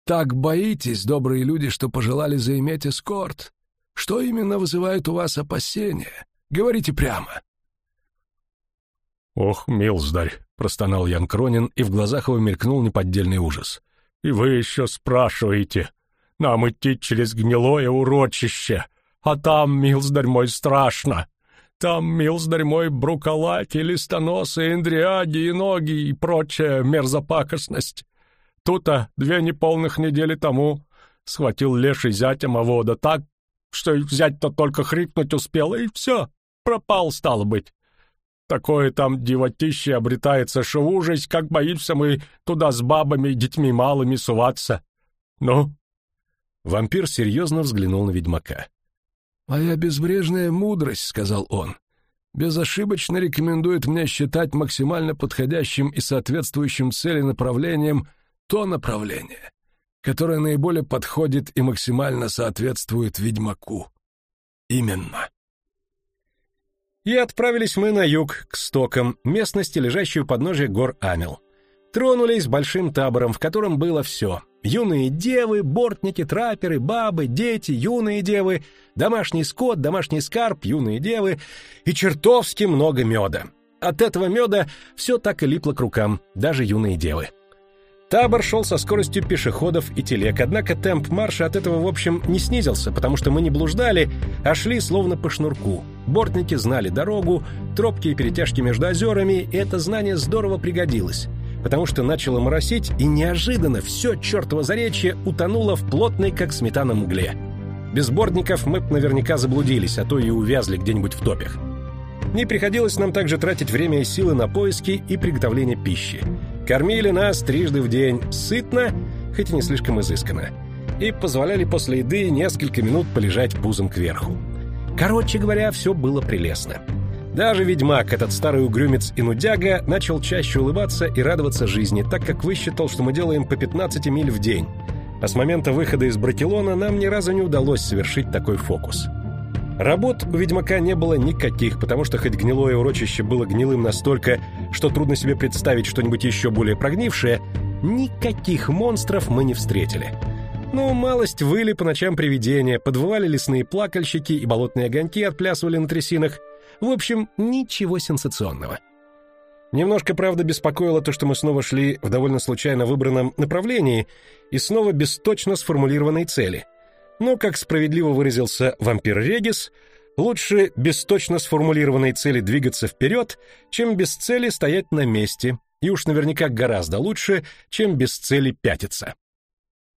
«Так боитесь, добрые люди, что пожелали заиметь эскорт? Что именно вызывает у вас опасения? Говорите прямо». «Ох, милздарь!» — простонал Ян Кронин, и в глазах его мелькнул неподдельный ужас. И вы еще спрашиваете. Нам идти через гнилое урочище. А там, милздарь мой, страшно. Там, милздарь мой, бруколаки, листоносы, эндриаги и ноги и прочая мерзопакостность. Тут-то две неполных недели тому Схватил леший зятя моего, да так, что зять-то только хрикнуть успел, и все, пропал, стало быть. Такое там дивотище обретается, ужас, как боимся мы туда с бабами и детьми малыми суваться. Ну?» Вампир серьезно взглянул на ведьмака. «Моя безбрежная мудрость», — сказал он, — «безошибочно рекомендует мне считать максимально подходящим и соответствующим цели направлением то направление, которое наиболее подходит и максимально соответствует ведьмаку. Именно». И отправились мы на юг, к стокам, местности, лежащей у подножия гор Амел. Тронулись большим табором, в котором было все. Юные девы, бортники, траперы, бабы, дети, юные девы, домашний скот, домашний скарб, юные девы и чертовски много меда. От этого меда все так и липло к рукам, даже юные девы. Табор шел со скоростью пешеходов и телег, однако темп марша от этого, в общем, не снизился, потому что мы не блуждали, а шли словно по шнурку. Бортники знали дорогу, тропки и перетяжки между озерами, и это знание здорово пригодилось, потому что начало моросить, и неожиданно все чертово заречье утонуло в плотной, как сметана, мгле. Без бортников мы б наверняка заблудились, а то и увязли где-нибудь в топях. Не приходилось нам также тратить время и силы на поиски и приготовление пищи. Кормили нас трижды в день, сытно, хоть и не слишком изысканно, и позволяли после еды несколько минут полежать пузом кверху. Короче говоря, все было прелестно. Даже ведьмак, этот старый угрюмец и нудяга, начал чаще улыбаться и радоваться жизни, так как высчитал, что мы делаем по 15 миль в день. А с момента выхода из Бракелона нам ни разу не удалось совершить такой фокус. Работ у ведьмака не было никаких, потому что хоть гнилое урочище было гнилым настолько, что трудно себе представить что-нибудь еще более прогнившее, никаких монстров мы не встретили. Ну, малость выли по ночам привидения, подвывали лесные плакальщики и болотные огоньки отплясывали на трясинах. В общем, ничего сенсационного. Немножко, правда, беспокоило то, что мы снова шли в довольно случайно выбранном направлении и снова без точно сформулированной цели — но, как справедливо выразился вампир Регис, лучше без точно сформулированной цели двигаться вперед, чем без цели стоять на месте, и уж наверняка гораздо лучше, чем без цели пятиться.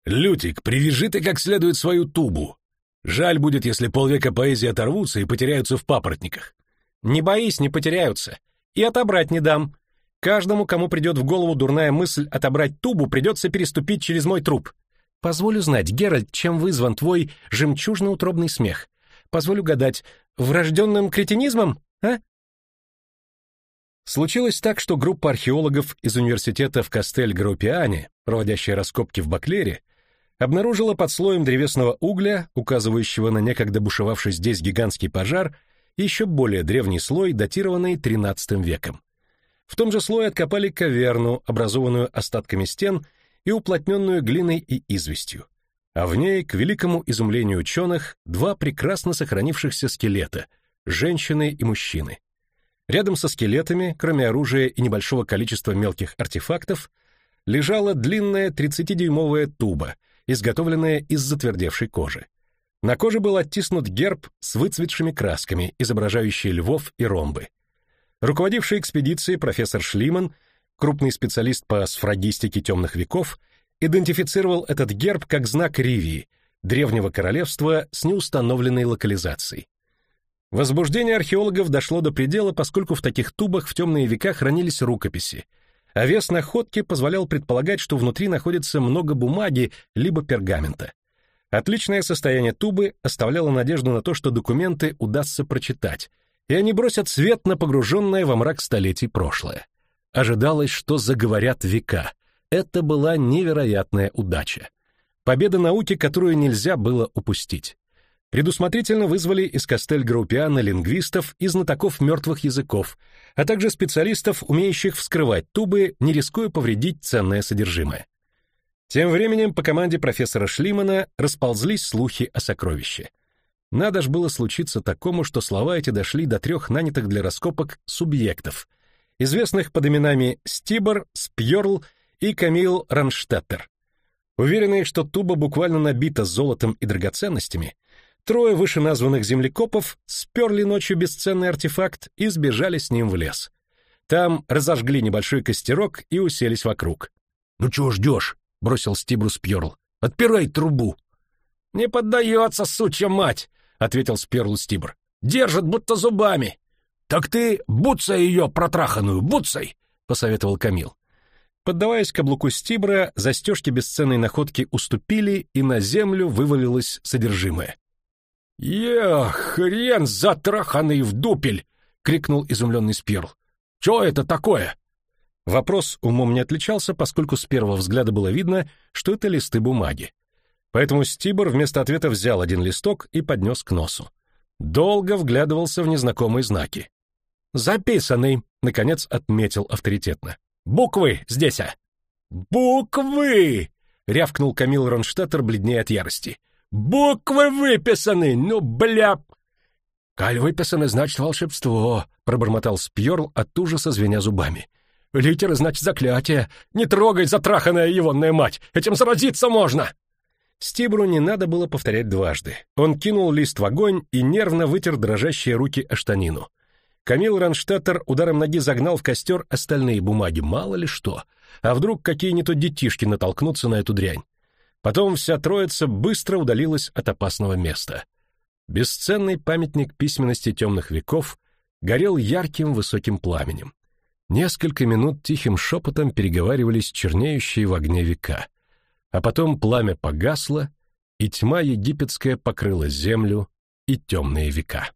«Лютик, привяжи ты как следует свою тубу. Жаль будет, если полвека поэзии оторвутся и потеряются в папоротниках». «Не боись, не потеряются. И отобрать не дам. Каждому, кому придет в голову дурная мысль отобрать тубу, придется переступить через мой труп. Позволю знать, Геральт, чем вызван твой жемчужно-утробный смех. Позволю гадать, врожденным кретинизмом, а? Случилось так, что группа археологов из университета в Кастель-Граупиане, проводящая раскопки в Баклере, обнаружила под слоем древесного угля, указывающего на некогда бушевавший здесь гигантский пожар, еще более древний слой, датированный XIII веком. В том же слое откопали каверну, образованную остатками стен и уплотненную глиной и известью. А в ней, к великому изумлению ученых, два прекрасно сохранившихся скелета — женщины и мужчины. Рядом со скелетами, кроме оружия и небольшого количества мелких артефактов, лежала длинная 30-дюймовая туба, изготовленная из затвердевшей кожи. На коже был оттиснут герб с выцветшими красками, изображающий львов и ромбы. Руководивший экспедицией профессор Шлиман крупный специалист по сфрагистике темных веков, идентифицировал этот герб как знак Ривии, древнего королевства с неустановленной локализацией. Возбуждение археологов дошло до предела, поскольку в таких тубах в темные века хранились рукописи, а вес находки позволял предполагать, что внутри находится много бумаги либо пергамента. Отличное состояние тубы оставляло надежду на то, что документы удастся прочитать, и они бросят свет на погруженное во мрак столетий прошлое. Ожидалось, что заговорят века. Это была невероятная удача. Победа науки, которую нельзя было упустить. Предусмотрительно вызвали из Кастель-Граупиана лингвистов и знатоков мертвых языков, а также специалистов, умеющих вскрывать тубы, не рискуя повредить ценное содержимое. Тем временем по команде профессора Шлимана расползлись слухи о сокровище. Надо ж было случиться такому, что слова эти дошли до трех нанятых для раскопок субъектов — известных под именами Стибор, Спьерл и Камил Ранштеттер. Уверенные, что туба буквально набита золотом и драгоценностями, трое вышеназванных землекопов сперли ночью бесценный артефакт и сбежали с ним в лес. Там разожгли небольшой костерок и уселись вокруг. «Ну чего ждешь?» — бросил Стибрус Пьерл. «Отпирай трубу!» «Не поддается, сучья мать!» — ответил Сперлу Стибр. «Держит, будто зубами!» «Так ты буцай ее протраханную, буцай!» — посоветовал Камил. Поддаваясь каблуку Стибра, застежки бесценной находки уступили, и на землю вывалилось содержимое. «Е, хрен затраханный в дупель!» — крикнул изумленный Спирл. «Чё это такое?» Вопрос умом не отличался, поскольку с первого взгляда было видно, что это листы бумаги. Поэтому Стибор вместо ответа взял один листок и поднес к носу. Долго вглядывался в незнакомые знаки. «Записанный», — наконец отметил авторитетно. «Буквы здесь, а!» «Буквы!» — рявкнул Камил Ронштеттер, бледнее от ярости. «Буквы выписаны! Ну, бля!» «Каль выписаны, значит, волшебство!» — пробормотал Спьерл от ужаса, звеня зубами. «Литеры, значит, заклятие! Не трогай, затраханная егонная мать! Этим заразиться можно!» Стибру не надо было повторять дважды. Он кинул лист в огонь и нервно вытер дрожащие руки о штанину. Камил Ранштеттер ударом ноги загнал в костер остальные бумаги, мало ли что. А вдруг какие-нибудь детишки натолкнутся на эту дрянь? Потом вся троица быстро удалилась от опасного места. Бесценный памятник письменности темных веков горел ярким высоким пламенем. Несколько минут тихим шепотом переговаривались чернеющие в огне века. А потом пламя погасло, и тьма египетская покрыла землю и темные века.